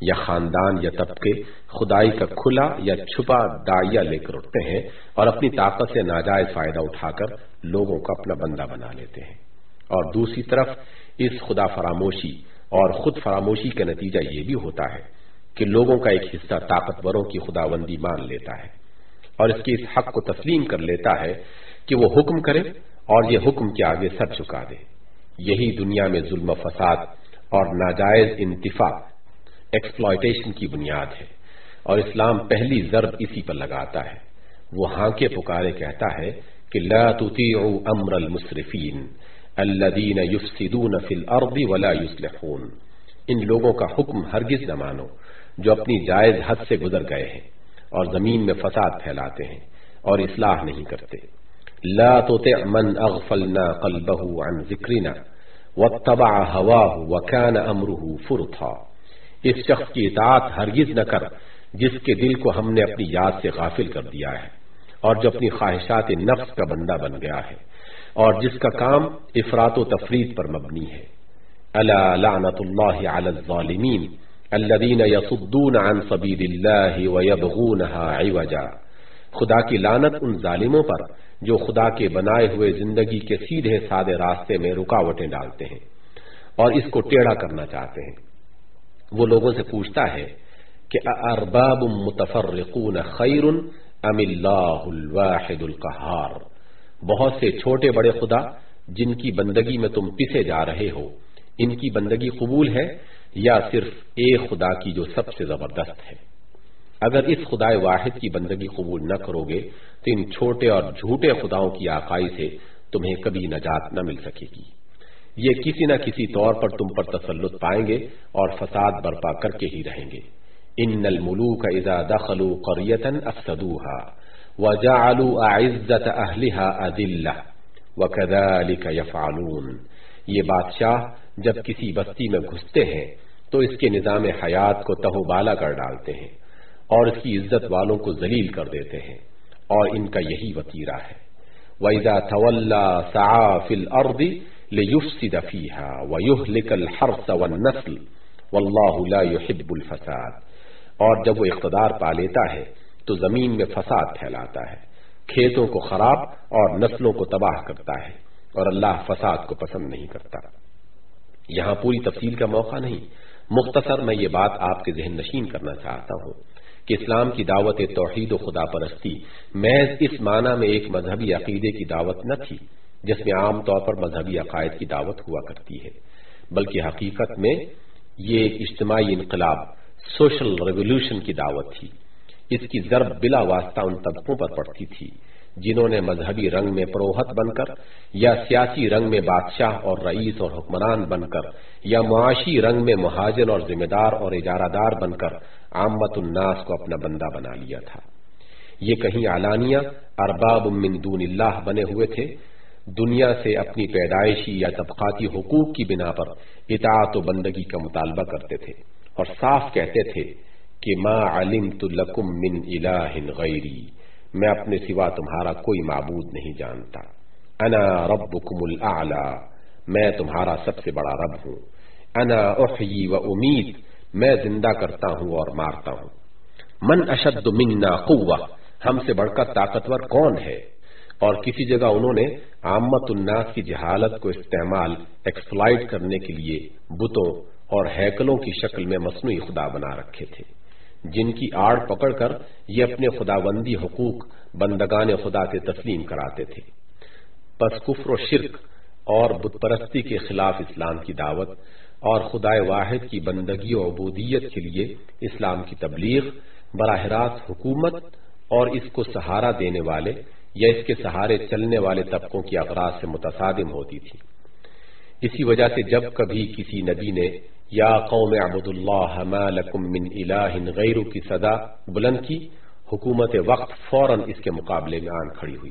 یا خاندان یا طبقے خدائی کا کھلا یا چھپا دائیا لے کر اٹھتے ہیں اور اپنی طاقت سے ناجائز فائدہ اٹھا کر لوگوں کا اپنا بندہ بنا لیتے ہیں۔ اور دوسری طرف اس خدا فراموشی اور خود فراموشی کا نتیجہ یہ بھی ہوتا ہے کہ لوگوں کا ایک حصہ طاقتوروں کی خدا بندی مان لیتا ہے اور اس کے اس حق کو تسلیم کر لیتا ہے کہ وہ حکم کرے اور یہ حکم کے آگے سر چکا دے۔ یہی دنیا میں ظلم و فساد اور ناجائز انتفاع ایکسپلائٹیشن کی بنیاد ہے اور اسلام پہلی ضرب اسی پر لگاتا ہے۔ وہ ہاں کے پکارے کہتا ہے کہ لا تطیعوا امر المصرفین الذين يفسدون في الارض ولا يصلحون ان لوگوں کا حکم ہرگز نہ مانو جو اپنی جائز حد سے گزر گئے ہیں اور زمین میں فساد پھیلاتے ہیں اور اصلاح نہیں کرتے۔ لا تطع من اغفلنا قلبه عن ذکرنا واتبع هواه وكان امره فرطا۔ اس شخص کی اطاعت ہرگز نہ کر، جس کے دل کو ہم نے اپنی یاد سے غافل کر دیا ہے، اور جو اپنی خواہشات نفس کا بندہ بن گیا ہے، اور جس کا کام افراد و تفرید پر مبنی ہے۔ اللہ لعنت اللہ علی الظالمین الذين يصدون عن سبيل الله ويبغونها عوجا۔ خدا کی لعنت ان ظالموں پر جو خدا کے بنائے ہوئے زندگی کے سیدھے سادے راستے میں رکاوٹیں ڈالتے ہیں اور اس کو ٹیڑھا کرنا چاہتے ہیں۔ وہ لوگوں سے پوچھتا ہے کہ ارباب متفرقون خیر ام اللہ الواحد القہار بہت سے چھوٹے بڑے خدا جن کی بندگی میں تم پسے جا رہے ہو، ان کی بندگی قبول ہے یا صرف ایک خدا کی جو سب سے زبردست ہے؟ اگر اس خدا واحد کی بندگی قبول نہ کرو گے تو ان چھوٹے اور جھوٹے خداؤں کی آقائی سے تمہیں کبھی نجات نہ مل سکے گی۔ یہ کسی نہ کسی طور پر تم پر تسلط پائیں گے اور فساد برپا کر کے ہی رہیں گے۔ ان الملوک اذا دخلوا قرية افسدوها وجعلوا اعزت اهلها اذلہ وكذلك يفعلون۔ یہ بادشاہ جب کسی بستی میں گھستے ہیں تو اس کے نظام حیات کو تہو بالا کر ڈالتے ہیں اور اس کی عزت والوں کو ذلیل کر دیتے ہیں اور ان کا یہی وطیرہ ہے۔ وَإِذَا تَوَلَّا سَعَا فِي الْأَرْضِ لِيُفْسِدَ فِيهَا وَيُهْلِكَ الْحَرْثَ وَالنَّسْلِ. وَاللَّهُ لَا يُحِبُّ الْفَسَادِ. اور جب وہ اقتدار پا لیتا ہے، تو زمین میں فساد پھیلاتا ہے۔ کھیتوں کو خراب اور نسلوں کو تباہ کرتا ہے، اور اللہ فساد کو پسند نہیں کرتا۔ یہاں پوری تفصیل کا موقع نہیں۔ مختصر میں یہ بات آپ کے ذہن نشین کرنا چاہتا ہوں کہ اسلام کی دعوت توحید و خدا پرستی محض اس معنی میں ایک مذہبی عقیدے کی دعوت نہ تھی۔ جس میں عام طور پر مذہبی عقائد کی دعوت ہوا کرتی ہے، بلکہ حقیقت میں یہ ایک اجتماعی انقلاب، سوشل ریولیوشن کی دعوت تھی۔ اس کی ضرب بلا واسطہ ان طبقوں پر پڑتی تھی، جنہوں نے مذہبی رنگ میں پروہت بن کر یا سیاسی رنگ میں بادشاہ اور رئیس اور حکمران بن کر یا معاشی رنگ میں مہاجر اور ذمہ دار اور اجارہ دار بن کر عامت الناس کو اپنا بندہ بنا لیا تھا۔ یہ کہیں علانیہ ارباب من دون اللہ بنے ہوئے تھے دنیا سے اپنی پیدائشی یا طبقاتی حقوق کی بنا پر اطاعت و بندگی کا مطالبہ کرتے تھے اور صاف کہتے تھے کہ ما علمت لکم من الہ غیری، میں اپنے سوا تمہارا کوئی معبود نہیں جانتا۔ انا ربکم الاعلی، میں تمہارا سب سے بڑا رب ہوں۔ انا احیی و امید میں زندہ کرتا ہوں اور مارتا ہوں۔ من اشد منا قوہ ہم سے بڑھ کر طاقتور کون ہے؟ اور کسی جگہ انہوں نے عامت الناس کی جہالت کو استعمال ایکسپلائٹ کرنے کے لیے بتوں اور ہیکلوں کی شکل میں مصنوعی خدا بنا رکھے تھے۔ جن کی آڑ پکڑ کر یہ اپنے خدا بندی حقوق بندگان خدا سے تسلیم کراتے تھے۔ پس کفر و شرک اور بت پرستی کے خلاف اسلام کی دعوت اور خدا واحد کی بندگی و عبودیت کے لیے اسلام کی تبلیغ، براہ راست حکومت اور اس کو سہارا دینے والے یا اس کے سہارے چلنے والے طبقوں کی اغراض سے متصادم ہوتی تھی۔ اسی وجہ سے جب کبھی کسی نبی نے یا قوم عبد اللہ ما لکم من الہ غیر کی صدا بلند کی، حکومت وقت فوراً اس کے مقابلے میں آن کھڑی ہوئی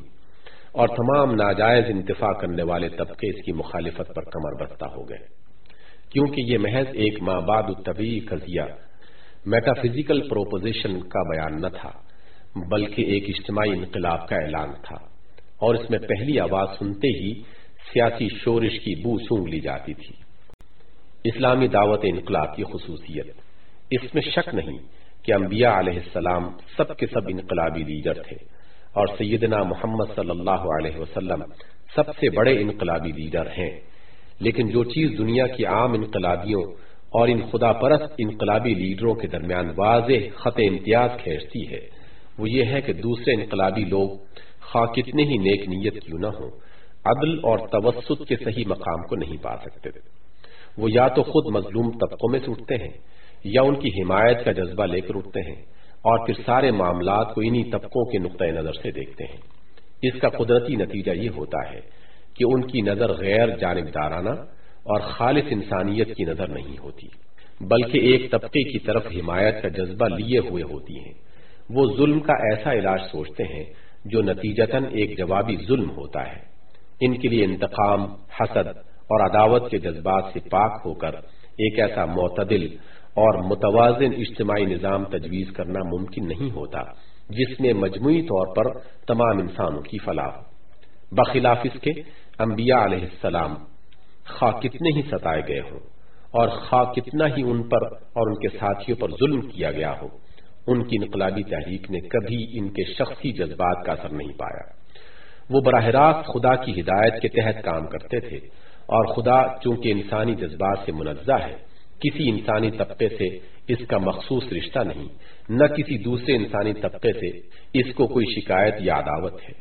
اور تمام ناجائز انتفاع کرنے والے طبقے اس کی مخالفت پر کمر بستہ ہو گئے۔ کیونکہ یہ محض ایک ماں باد الطبی قضیہ میٹا فزیکل پروپوزیشن کا بیان نہ تھا۔ بلکہ ایک اجتماعی انقلاب کا اعلان تھا۔ اور اس میں پہلی آواز سنتے ہی سیاسی شورش کی بو سونگ لی جاتی تھی۔ اسلامی دعوت انقلاب کی خصوصیت۔ اس میں شک نہیں کہ انبیاء علیہ السلام سب کے سب انقلابی لیڈر تھے۔ اور سیدنا محمد صلی اللہ علیہ وسلم سب سے بڑے انقلابی لیڈر ہیں۔ لیکن جو چیز دنیا کی عام انقلابیوں اور ان خدا پرست انقلابی لیڈروں کے درمیان واضح خط امتیاز کھینچتی ہے وہ یہ ہے کہ دوسرے انقلابی لوگ خواہ کتنے ہی نیک نیت کیوں نہ ہوں، عدل اور توسط کے صحیح مقام کو نہیں پا سکتے۔ وہ یا تو خود مظلوم طبقوں میں سے اٹھتے ہیں، یا ان کی حمایت کا جذبہ لے کر اٹھتے ہیں اور پھر سارے معاملات کو انہی طبقوں کے نقطۂ نظر سے دیکھتے ہیں۔ اس کا قدرتی نتیجہ یہ ہوتا ہے کہ ان کی نظر غیر جانبدارانہ اور خالص انسانیت کی نظر نہیں ہوتی، بلکہ ایک طبقے کی طرف حمایت کا جذبہ لیے ہوئے ہوتی ہیں۔ وہ ظلم کا ایسا علاج سوچتے ہیں جو نتیجتاً ایک جوابی ظلم ہوتا ہے۔ ان کے لیے انتقام، حسد اور عداوت کے جذبات سے پاک ہو کر ایک ایسا معتدل اور متوازن اجتماعی نظام تجویز کرنا ممکن نہیں ہوتا، جس میں مجموعی طور پر تمام انسانوں کی فلاح ہو۔ بخلاف اس کے انبیاء علیہ السلام خواہ کتنے ہی ستائے گئے ہوں اور خواہ کتنا ہی ان پر اور ان کے ساتھیوں پر ظلم کیا گیا ہو۔ ان کی انقلابی تحریک نے کبھی ان کے شخصی جذبات کا اثر نہیں پایا۔ وہ براہ راست خدا کی ہدایت کے تحت کام کرتے تھے اور خدا چونکہ انسانی جذبات سے منزہ ہے، کسی انسانی طبقے سے اس کا مخصوص رشتہ نہیں، نہ کسی دوسرے انسانی طبقے سے اس کو کوئی شکایت یا عداوت ہے۔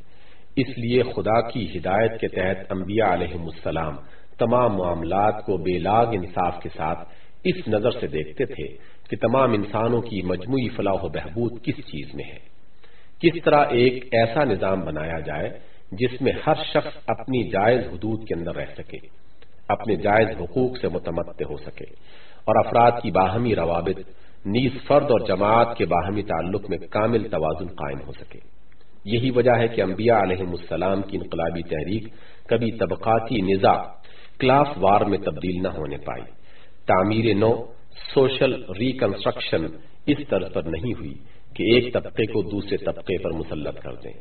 اس لیے خدا کی ہدایت کے تحت انبیاء علیہ السلام تمام معاملات کو بے لاگ انصاف کے ساتھ اس نظر سے دیکھتے تھے کہ تمام انسانوں کی مجموعی فلاح و بہبود کس چیز میں ہے۔ کس طرح ایک ایسا نظام بنایا جائے جس میں ہر شخص اپنی جائز حدود کے اندر رہ سکے، اپنے جائز حقوق سے متمد ہو سکے اور افراد کی باہمی روابط، نیز فرد اور جماعت کے باہمی تعلق میں کامل توازن قائم ہو سکے۔ یہی وجہ ہے کہ انبیاء علیہ السلام کی انقلابی تحریک کبھی طبقاتی نظام کلاس وار میں تبدیل نہ ہونے پائی۔ تعمیر نو، سوشل ریکنسٹرکشن اس طرز پر نہیں ہوئی کہ ایک طبقے کو دوسرے طبقے پر مسلط کر دیں،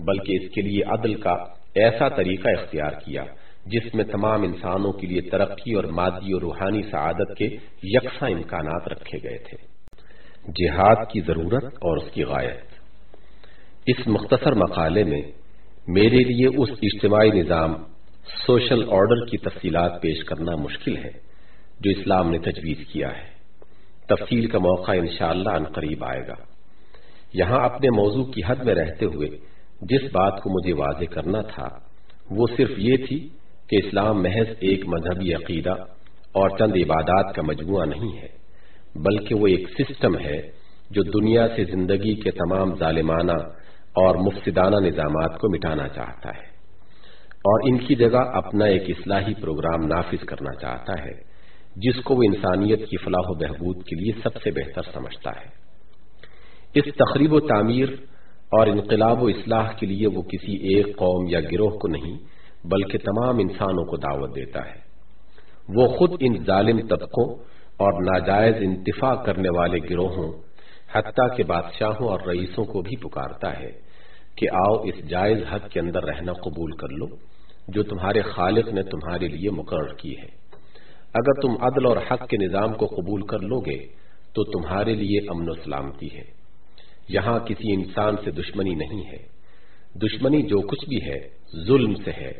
بلکہ اس کے لیے عدل کا ایسا طریقہ اختیار کیا جس میں تمام انسانوں کے لیے ترقی اور مادی اور روحانی سعادت کے یکساں امکانات رکھے گئے تھے۔ جہاد کی ضرورت اور اس کی غایت۔ اس مختصر مقالے میں میرے لیے اس اجتماعی نظام سوشل آرڈر کی تفصیلات پیش کرنا مشکل ہے۔ جو اسلام نے تجویز کیا ہے۔ تفصیل کا موقع انشاءاللہ ان قریب آئے گا۔ یہاں اپنے موضوع کی حد میں رہتے ہوئے جس بات کو مجھے واضح کرنا تھا، وہ صرف یہ تھی کہ اسلام محض ایک مذہبی عقیدہ اور چند عبادات کا مجموعہ نہیں ہے، بلکہ وہ ایک سسٹم ہے جو دنیا سے زندگی کے تمام ظالمانہ اور مفسدانہ نظامات کو مٹانا چاہتا ہے۔ اور ان کی جگہ اپنا ایک اصلاحی پروگرام نافذ کرنا چاہتا ہے۔ جس کو وہ انسانیت کی فلاح و بہبود کے لیے سب سے بہتر سمجھتا ہے۔ اس تقریب و تعمیر اور انقلاب و اصلاح کے لیے وہ کسی ایک قوم یا گروہ کو نہیں، بلکہ تمام انسانوں کو دعوت دیتا ہے۔ وہ خود ان ظالم طبقوں اور ناجائز انتفاع کرنے والے گروہوں، حتیٰ کے بادشاہوں اور رئیسوں کو بھی پکارتا ہے کہ آؤ اس جائز حد کے اندر رہنا قبول کر لو، جو تمہارے خالق نے تمہارے لیے مقرر کی ہے۔ اگر تم عدل اور حق کے نظام کو قبول کر لو گے تو تمہارے لیے امن و سلامتی ہے۔ یہاں کسی انسان سے دشمنی نہیں ہے۔ دشمنی جو کچھ بھی ہے، ظلم سے ہے،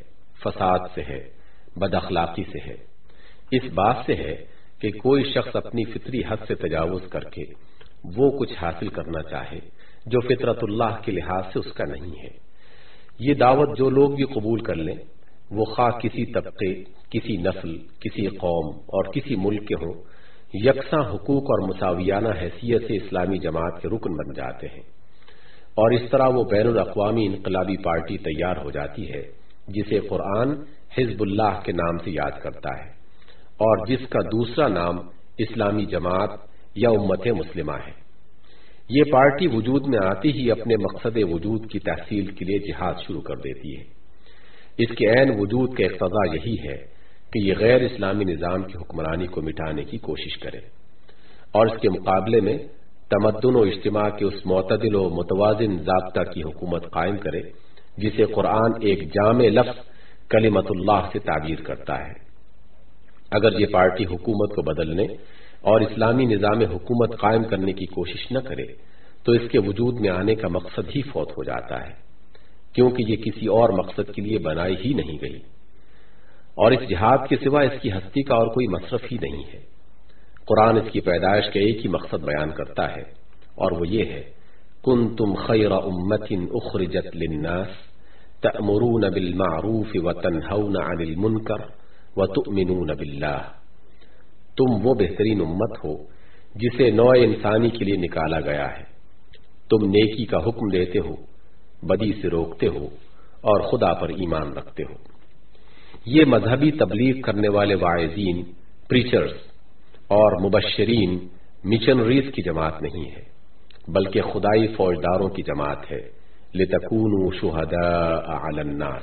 فساد سے ہے، بد اخلاقی سے ہے۔ اس بات سے ہے کہ کوئی شخص اپنی فطری حد سے تجاوز کر کے وہ کچھ حاصل کرنا چاہے، جو فطرت اللہ کے لحاظ سے اس کا نہیں ہے۔ یہ دعوت جو لوگ بھی قبول کر لیں، وہ خواہ کسی طبقے کسی نسل، کسی قوم اور کسی ملک کے ہوں، یکساں حقوق اور مساویانہ حیثیت سے اسلامی جماعت کے رکن بن جاتے ہیں۔ اور اس طرح وہ بین الاقوامی انقلابی پارٹی تیار ہو جاتی ہے، جسے قرآن حزب اللہ کے نام سے یاد کرتا ہے۔ اور جس کا دوسرا نام اسلامی جماعت یا امت مسلمہ ہے۔ یہ پارٹی وجود میں آتی ہی اپنے مقصد وجود کی تحصیل کے لیے جہاد شروع کر دیتی ہے۔ اس کے عین وجود کا اقتضا یہی ہے کہ یہ غیر اسلامی نظام کی حکمرانی کو مٹانے کی کوشش کرے اور اس کے مقابلے میں تمدن و اجتماع کے اس معتدل و متوازن ضابطہ کی حکومت قائم کرے، جسے قرآن ایک جامع لفظ کلیمت اللہ سے تعبیر کرتا ہے۔ اگر یہ پارٹی حکومت کو بدلنے اور اسلامی نظام حکومت قائم کرنے کی کوشش نہ کرے، تو اس کے وجود میں آنے کا مقصد ہی فوت ہو جاتا ہے، کیونکہ یہ کسی اور مقصد کے لیے بنائی ہی نہیں گئی۔ اور اس جہاد کے سوا اس کی ہستی کا اور کوئی مصرف ہی نہیں ہے۔ قرآن اس کی پیدائش کا ایک ہی مقصد بیان کرتا ہے، اور وہ یہ ہے کن تم خیر امت اخرجت للناس تأمرون بالمعروف وتنہون عن المنکر وتؤمنون باللہ۔ تم وہ بہترین امت ہو جسے نوع انسانی کے لیے نکالا گیا ہے۔ تم نیکی کا حکم دیتے ہو، بدی سے روکتے ہو اور خدا پر ایمان رکھتے ہو۔ یہ مذہبی تبلیغ کرنے والے واعظین پریچرز اور مبشرین مشنریز کی جماعت نہیں ہے بلکہ خدائی فوجداروں کی جماعت ہے۔ لتکون شہداء علی الناس۔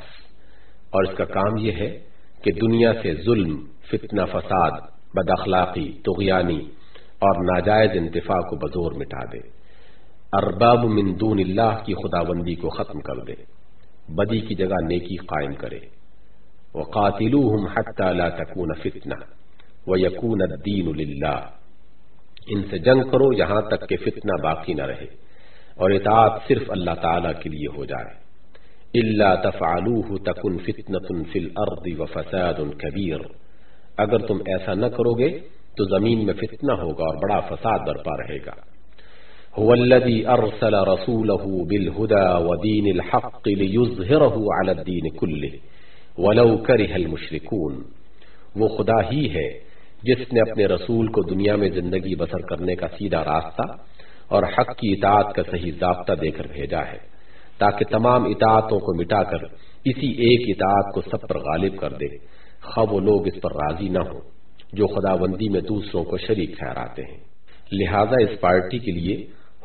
اور اس کا کام یہ ہے کہ دنیا سے ظلم، فتنہ، فساد بد اخلاقی تغیانی اور ناجائز انتفاع کو بزور مٹا دے۔ ارباب من دون اللہ کی خدا بندی کو ختم کر دے۔ بدی کی جگہ نیکی قائم کرے۔ وقاتلوهم حتى لا تكون فتنة. ويكون الدين لله. إن سے جنگ کرو یہاں تک کہ فتنہ باقی نہ رہے اور اطاعت صرف اللہ تعالیٰ کے لیے ہو جائے. إلا تفعلوه تكن فتنة في الأرض وفساد كبير. اگر تم ایسا نہ کرو گے تو زمین میں فتنہ ہوگا اور بڑا فساد برپا رہے گا. هو الذي أرسل رسوله بالهدى ودين الحق ليظهره على الدين كله. ولو كره المشركون، وہ خدا ہی ہے جس نے اپنے رسول کو دنیا میں زندگی بسر کرنے کا سیدھا راستہ اور حق کی اطاعت کا صحیح ضابطہ دے کر بھیجا ہے، تاکہ تمام اطاعتوں کو مٹا کر اسی ایک اطاعت کو سب پر غالب کر دے۔ خب وہ لوگ اس پر راضی نہ ہوں، جو خدا بندی میں دوسروں کو شریک ٹھہراتے ہیں۔ لہذا اس پارٹی کے لیے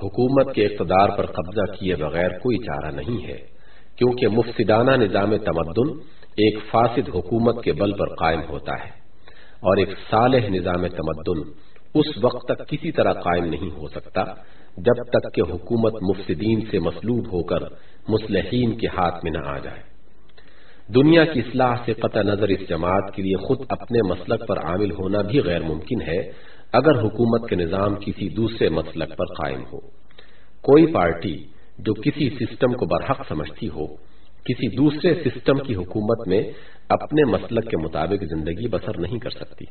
حکومت کے اقتدار پر قبضہ کیے بغیر کوئی چارہ نہیں ہے، کیونکہ مفسدانہ نظام تمدن ایک فاسد حکومت کے بل پر قائم ہوتا ہے اور ایک صالح نظام تمدن اس وقت تک کسی طرح قائم نہیں ہو سکتا جب تک کہ حکومت مفسدین سے مسلوب ہو کر مسلحین کے ہاتھ میں نہ آ جائے۔ دنیا کی اصلاح سے قطع نظر اس جماعت کے لیے خود اپنے مسلک پر عامل ہونا بھی غیر ممکن ہے اگر حکومت کے نظام کسی دوسرے مسلک پر قائم ہو۔ کوئی پارٹی جو کسی سسٹم کو برحق سمجھتی ہو کسی دوسرے سسٹم کی حکومت میں اپنے مسلک کے مطابق زندگی بسر نہیں کر سکتی۔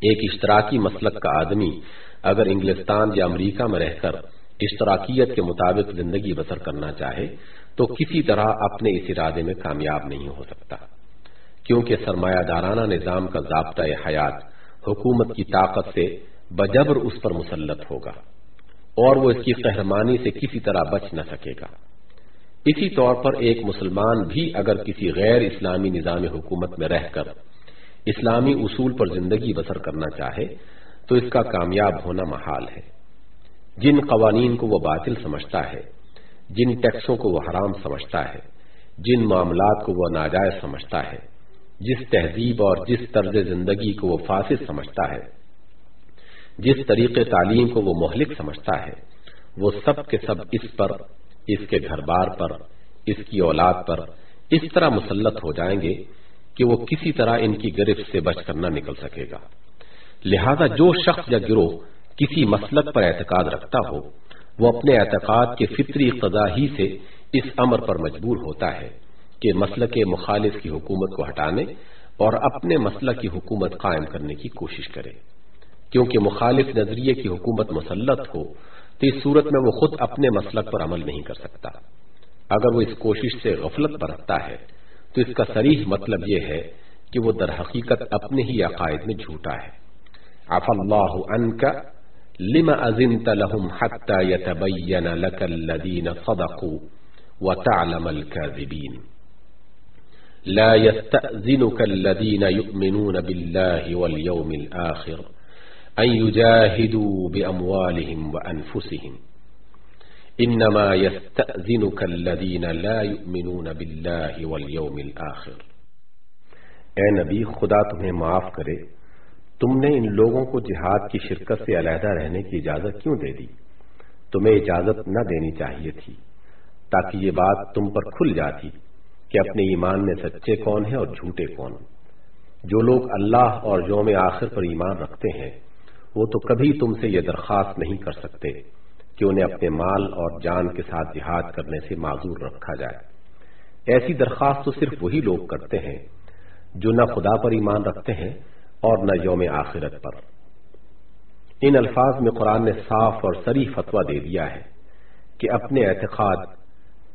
ایک اشتراکی مسلک کا آدمی اگر انگلستان یا امریکہ میں رہ کر اشتراکیت کے مطابق زندگی بسر کرنا چاہے تو کسی طرح اپنے اس ارادے میں کامیاب نہیں ہو سکتا۔ کیونکہ سرمایہ دارانہ نظام کا ضابطۂ حیات حکومت کی طاقت سے بجبر اس پر مسلط ہوگا اور وہ اس کی قہرمانی سے کسی طرح بچ نہ سکے گا۔ اسی طور پر ایک مسلمان بھی اگر کسی غیر اسلامی نظام حکومت میں رہ کر اسلامی اصول پر زندگی بسر کرنا چاہے تو اس کا کامیاب ہونا محال ہے۔ جن قوانین کو وہ باطل سمجھتا ہے، جن ٹیکسوں کو وہ حرام سمجھتا ہے، جن معاملات کو وہ ناجائز سمجھتا ہے، جس تہذیب اور جس طرز زندگی کو وہ فاسد سمجھتا ہے، جس طریقے تعلیم کو وہ مہلک سمجھتا ہے، وہ سب کے سب اس پر اس کے گھر بار پر، اس کی اولاد پر اس طرح مسلط ہو جائیں گے کہ وہ کسی طرح ان کی گرفت سے بچ کر نہ نکل سکے گا۔ لہذا جو شخص یا گروہ کسی مسلک پر اعتقاد رکھتا ہو، وہ اپنے اعتقاد کے فطری قضا ہی سے اس امر پر مجبور ہوتا ہے کہ مسلک مخالف کی حکومت کو ہٹانے اور اپنے مسلک کی حکومت قائم کرنے کی کوشش کرے۔ کیونکہ مخالف نظریے کی حکومت مسلط ہو تو اس صورت میں وہ خود اپنے مسلک پر عمل نہیں کر سکتا۔ اگر وہ اس کوشش سے غفلت برتتا ہے، تو اس کا سریح مطلب یہ ہے کہ وہ در حقیقت اپنے ہی عقائد میں جھوٹا ہے۔ عف اللہ عنك لما اذنت لهم حتى يتبين لك الذين صدقوا وتعلم الكاذبين لا يستأذنك الذين يؤمنون بالله واليوم الآخر۔ أن يجاهدوا بأموالهم وأنفسهم. إنما يستأذنك الذين لا يؤمنون بالله واليوم الآخر. اے نبی، خدا تمہیں معاف کرے. تم نے ان لوگوں کو جہاد کی شرکت سے علیحدہ رہنے کی اجازت کیوں دے دی؟ تمہیں اجازت نہ دینی چاہیے تھی، تاکہ یہ بات تم پر کھل جاتی کہ اپنے ایمان میں سچے کون ہیں اور جھوٹے کون۔ جو لوگ اللہ اور یوم آخر پر ایمان رکھتے ہیں وہ تو کبھی تم سے یہ درخواست نہیں کر سکتے کہ انہیں اپنے مال اور جان کے ساتھ جہاد کرنے سے معذور رکھا جائے۔ ایسی درخواست تو صرف وہی لوگ کرتے ہیں جو نہ خدا پر ایمان رکھتے ہیں اور نہ یوم آخرت پر۔ ان الفاظ میں قرآن نے صاف اور سری فتویٰ دے دیا ہے کہ اپنے اعتقاد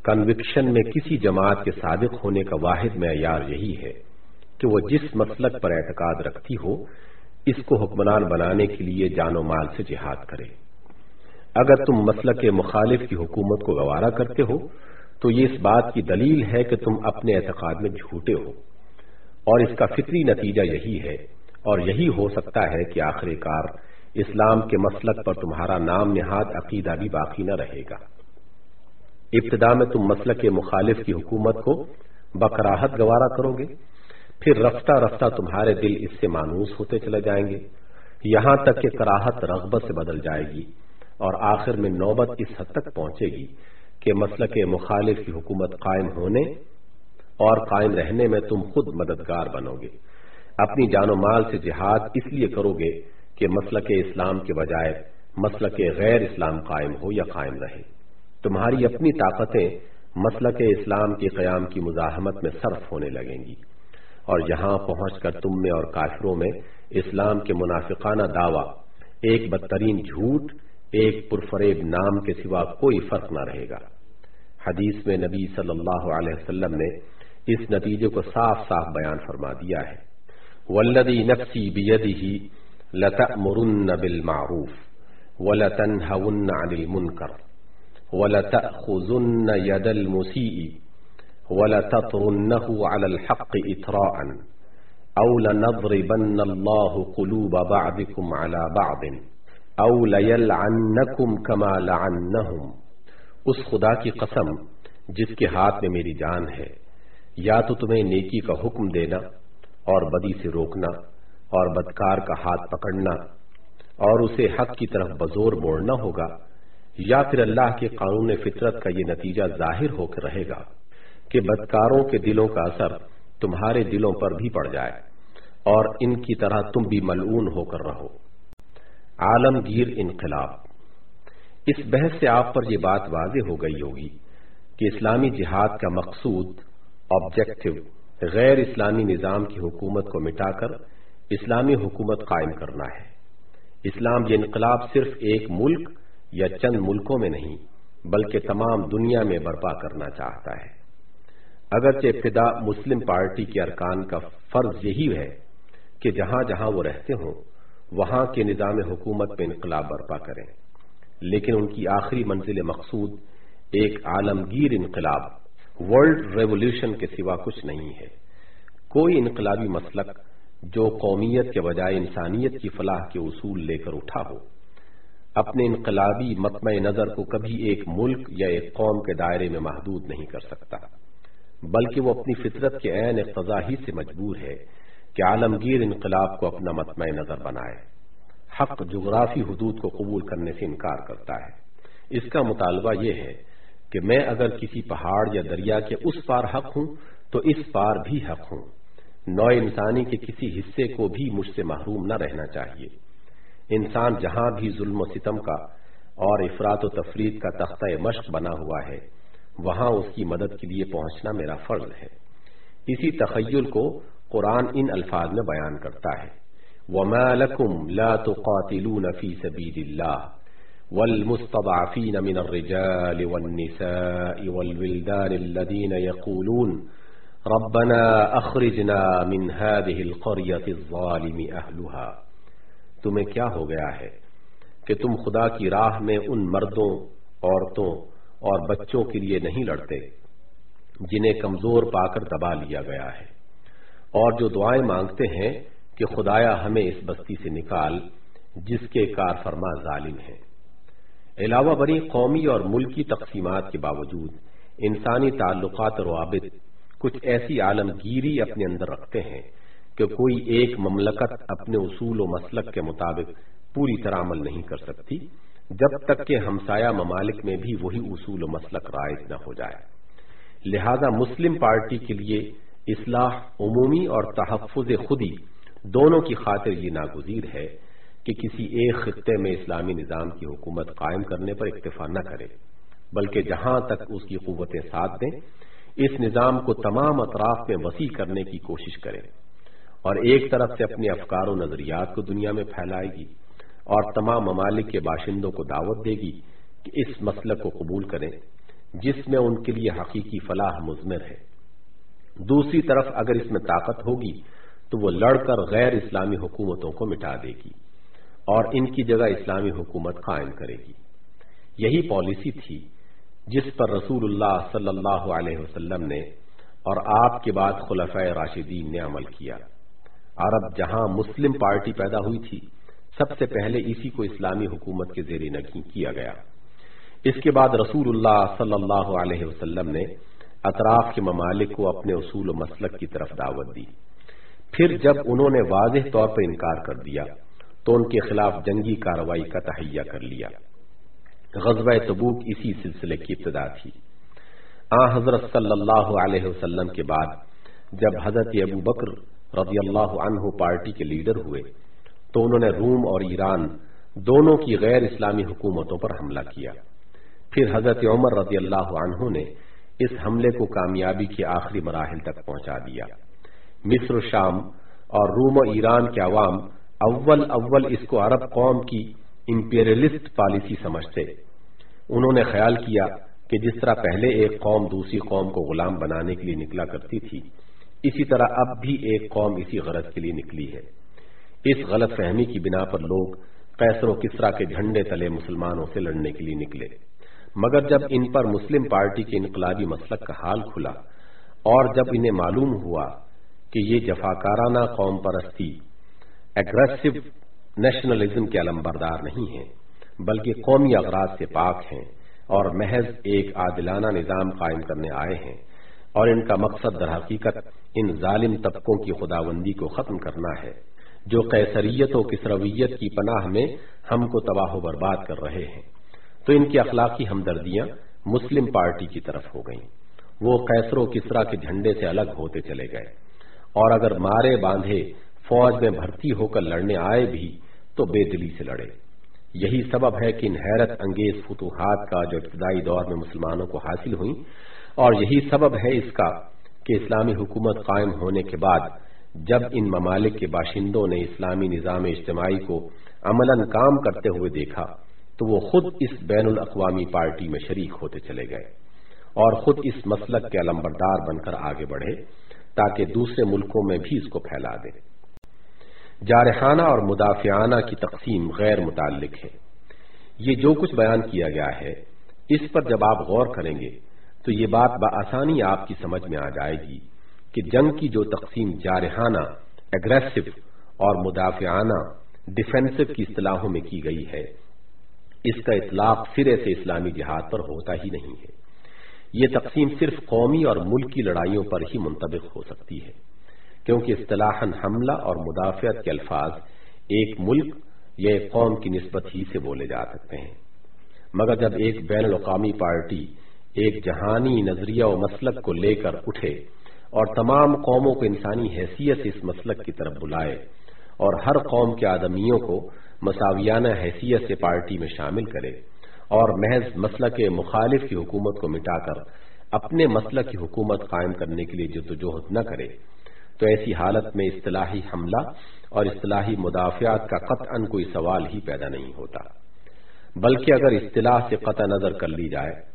کنوکشن میں کسی جماعت کے صادق ہونے کا واحد معیار یہی ہے کہ وہ جس مسلک پر اعتقاد رکھتی ہو اس کو حکمران بنانے کے لیے جان و مال سے جہاد کرے۔ اگر تم مسلک مخالف کی حکومت کو گوارا کرتے ہو، تو یہ اس بات کی دلیل ہے کہ تم اپنے اعتقاد میں جھوٹے ہو۔ اور اس کا فطری نتیجہ یہی ہے، اور یہی ہو سکتا ہے کہ آخر کار اسلام کے مسلک پر تمہارا نام نہاد عقیدہ بھی باقی نہ رہے گا۔ ابتدا میں تم مسلک کے مخالف کی حکومت کو بکراہت گوارا کرو گے۔ پھر رفتہ رفتہ تمہارے دل اس سے مانوس ہوتے چلے جائیں گے۔ یہاں تک کہ کراہت رغبت سے بدل جائے گی اور آخر میں نوبت اس حد تک پہنچے گی کہ مسئلہ کے مخالف کی حکومت قائم ہونے اور قائم رہنے میں تم خود مددگار بنو گے۔ اپنی جان و مال سے جہاد اس لیے کرو گے کہ مسئلہ کے اسلام کے بجائے مسئلہ کے غیر اسلام قائم ہو یا قائم رہے۔ تمہاری اپنی طاقتیں مسئلہ کے اسلام کے قیام کی مزاحمت میں صرف ہونے لگیں گی۔ اور یہاں پہنچ کر تم میں اور کافروں میں اسلام کے منافقانہ دعوی، ایک بدترین جھوٹ، ایک پرفریب نام کے سوا کوئی فرق نہ رہے گا۔ حدیث میں نبی صلی اللہ علیہ وسلم نے اس نتیجے کو صاف صاف بیان فرما دیا ہے۔ ولدی نفسی بیدی لتأمرن بالمعروف ولتنهون عن المنكر ولتأخذن يد المسيء ولتطرنه على الحق إتراء أو لنضربن الله قلوب بعضكم على بعض أو ليلعنكم كما لعنهم اس خدا کی قسم جس کے ہاتھ میں میری جان ہے، یا تو تمہیں نیکی کا حکم دینا اور بدی سے روکنا اور بدکار کا ہاتھ پکڑنا اور اسے حق کی طرف بزور موڑنا ہوگا، یا پھر اللہ کے قانون فطرت کا یہ نتیجہ ظاہر ہو کر رہے گا۔ کہ بدکاروں کے دلوں کا اثر تمہارے دلوں پر بھی پڑ جائے اور ان کی طرح تم بھی ملعون ہو کر رہو۔ عالمگیر انقلاب۔ اس بحث سے آپ پر یہ بات واضح ہو گئی ہوگی کہ اسلامی جہاد کا مقصود آبجیکٹو غیر اسلامی نظام کی حکومت کو مٹا کر اسلامی حکومت قائم کرنا ہے۔ اسلام یہ انقلاب صرف ایک ملک یا چند ملکوں میں نہیں بلکہ تمام دنیا میں برپا کرنا چاہتا ہے۔ اگرچہ ابتدا مسلم پارٹی کے ارکان کا فرض یہی ہے کہ جہاں جہاں وہ رہتے ہوں، وہاں کے نظام حکومت میں انقلاب برپا کریں۔ لیکن ان کی آخری منزل مقصود ایک عالمگیر انقلاب ورلڈ ریولیوشن کے سوا کچھ نہیں ہے۔ کوئی انقلابی مسلک جو قومیت کے بجائے انسانیت کی فلاح کے اصول لے کر اٹھا ہو، اپنے انقلابی مطمع نظر کو کبھی ایک ملک یا ایک قوم کے دائرے میں محدود نہیں کر سکتا۔ بلکہ وہ اپنی فطرت کے عین اقتضا ہی سے مجبور ہے کہ عالمگیر انقلاب کو اپنا مطمع نظر بنائے۔ حق جغرافی حدود کو قبول کرنے سے انکار کرتا ہے۔ اس کا مطالبہ یہ ہے کہ میں اگر کسی پہاڑ یا دریا کے اس پار حق ہوں، تو اس پار بھی حق ہوں۔ نو انسانی کے کسی حصے کو بھی مجھ سے محروم نہ رہنا چاہیے۔ انسان جہاں بھی ظلم و ستم کا اور افراد و تفرید کا تختہ مشق بنا ہوا ہے وہاں اس کی مدد کے لیے پہنچنا میرا فرض ہے۔ اسی تخیل کو قرآن ان الفاظ میں بیان کرتا ہے۔ وما لكم لا تقاتلون في سبيل الله والمستضعفين من الرجال والنساء والولدان الذين يقولون ربنا أخرجنا من هذه القرية الظالم أهلها۔ تمہیں کیا ہو گیا ہے کہ تم خدا کی راہ میں ان مردوں، عورتوں اور بچوں کے لیے نہیں لڑتے، جنہیں کمزور پا کر دبا لیا گیا ہے۔ اور جو دعائیں مانگتے ہیں کہ خدایا ہمیں اس بستی سے نکال، جس کے کار فرما ظالم ہیں۔ علاوہ بری قومی اور ملکی تقسیمات کے باوجود، انسانی تعلقات روابط کچھ ایسی عالمگیری اپنے اندر رکھتے ہیں کہ کوئی ایک مملکت اپنے اصول و مسلک کے مطابق پوری طرح عمل نہیں کر سکتی۔ جب تک کہ ہمسایہ ممالک میں بھی وہی اصول و مسلک رائج نہ ہو جائے۔ لہذا مسلم پارٹی کے لیے اصلاح، عمومی اور تحفظ خودی دونوں کی خاطر یہ ناگزیر ہے کہ کسی ایک خطے میں اسلامی نظام کی حکومت قائم کرنے پر اکتفا نہ کرے، بلکہ جہاں تک اس کی قوتیں ساتھ دیں، اس نظام کو تمام اطراف میں وسیع کرنے کی کوشش کریں اور ایک طرف سے اپنے افکار و نظریات کو دنیا میں پھیلائے گی۔ اور تمام ممالک کے باشندوں کو دعوت دے گی کہ اس مسلک کو قبول کریں، جس میں ان کے لیے حقیقی فلاح مضمر ہے۔ دوسری طرف اگر اس میں طاقت ہوگی، تو وہ لڑ کر غیر اسلامی حکومتوں کو مٹا دے گی اور ان کی جگہ اسلامی حکومت قائم کرے گی۔ یہی پالیسی تھی جس پر رسول اللہ صلی اللہ علیہ وسلم نے اور آپ کے بعد خلفۂ راشدین نے عمل کیا۔ عرب جہاں مسلم پارٹی پیدا ہوئی تھی سب سے پہلے اسی کو اسلامی حکومت کے زیر نگی کیا گیا۔ اس کے بعد رسول اللہ صلی اللہ علیہ وسلم نے اطراف کے ممالک کو اپنے اصول و مسلک کی طرف دعوت دی۔ پھر جب انہوں نے واضح طور پر انکار کر دیا، تو ان کے خلاف جنگی کارروائی کا تہیا کر لیا۔ غزوہ تبوک اسی سلسلے کی ابتدا تھی۔ آ حضرت صلی اللہ علیہ وسلم کے بعد، جب حضرت ابو بکر رضی اللہ عنہ پارٹی کے لیڈر ہوئے تو انہوں نے روم اور ایران دونوں کی غیر اسلامی حکومتوں پر حملہ کیا۔ پھر حضرت عمر رضی اللہ عنہ نے اس حملے کو کامیابی کے آخری مراحل تک پہنچا دیا۔ مصر و شام اور روم و ایران کے عوام اول اول اس کو عرب قوم کی امپیریلسٹ پالیسی سمجھتے۔ انہوں نے خیال کیا کہ جس طرح پہلے ایک قوم دوسری قوم کو غلام بنانے کے لیے نکلا کرتی تھی، اسی طرح اب بھی ایک قوم اسی غرض کے لیے نکلی ہے۔ اس غلط فہمی کی بنا پر لوگ قیصر و کسرا کے جھنڈے تلے مسلمانوں سے لڑنے کے لیے نکلے۔ مگر جب ان پر مسلم پارٹی کے انقلابی مسلک کا حال کھلا اور جب انہیں معلوم ہوا کہ یہ جفاکارانہ قوم پرستی اگریسو نیشنلزم کے علم بردار نہیں ہیں، بلکہ قومی اغراض سے پاک ہیں اور محض ایک عادلانہ نظام قائم کرنے آئے ہیں اور ان کا مقصد در حقیقت ان ظالم طبقوں کی خداوندی کو ختم کرنا ہے۔ جو قیصریت و کسرویت کی پناہ میں ہم کو تباہ و برباد کر رہے ہیں۔ تو ان کی اخلاقی ہمدردیاں مسلم پارٹی کی طرف ہو گئیں۔ وہ قیصر و کسرا کے جھنڈے سے الگ ہوتے چلے گئے۔ اور اگر مارے باندھے فوج میں بھرتی ہو کر لڑنے آئے بھی تو بے دلی سے لڑے۔ یہی سبب ہے کہ ان حیرت انگیز فتوحات کا جو ابتدائی دور میں مسلمانوں کو حاصل ہوئی اور یہی سبب ہے اس کا کہ اسلامی حکومت قائم ہونے کے بعد جب ان ممالک کے باشندوں نے اسلامی نظام اجتماعی کو عمل کام کرتے ہوئے دیکھا، تو وہ خود اس بین الاقوامی پارٹی میں شریک ہوتے چلے گئے اور خود اس مسلک کے علمبردار بن کر آگے بڑھے تاکہ دوسرے ملکوں میں بھی اس کو پھیلا دیں جارحانہ اور مدافعانہ کی تقسیم غیر متعلق ہے۔ یہ جو کچھ بیان کیا گیا ہے، اس پر جب آپ غور کریں گے، تو یہ بات بآسانی آپ کی سمجھ میں آ جائے گی۔ کہ جنگ کی جو تقسیم جارحانہ اگریسو اور مدافعانہ ڈیفینسو کی اصطلاحوں میں کی گئی ہے، اس کا اطلاق سرے سے اسلامی جہاد پر ہوتا ہی نہیں ہے۔ یہ تقسیم صرف قومی اور ملکی لڑائیوں پر ہی منطبق ہو سکتی ہے، کیونکہ اصطلاح حملہ اور مدافعت کے الفاظ ایک ملک یا ایک قوم کی نسبت ہی سے بولے جا سکتے ہیں۔ مگر جب ایک بین الاقوامی پارٹی ایک جہانی نظریہ و مسلک کو لے کر اٹھے اور تمام قوموں کو انسانی حیثیت سے اس مسلک کی طرف بلائے اور ہر قوم کے آدمیوں کو مساویانہ حیثیت سے پارٹی میں شامل کرے اور محض مسلک مخالف کی حکومت کو مٹا کر اپنے مسلک کی حکومت قائم کرنے کے لیے جدوجہد نہ کرے تو ایسی حالت میں اصطلاحی حملہ اور اصطلاحی مدافعات کا قطعا کوئی سوال ہی پیدا نہیں ہوتا۔ بلکہ اگر اصطلاح سے قطع نظر کر لی جائے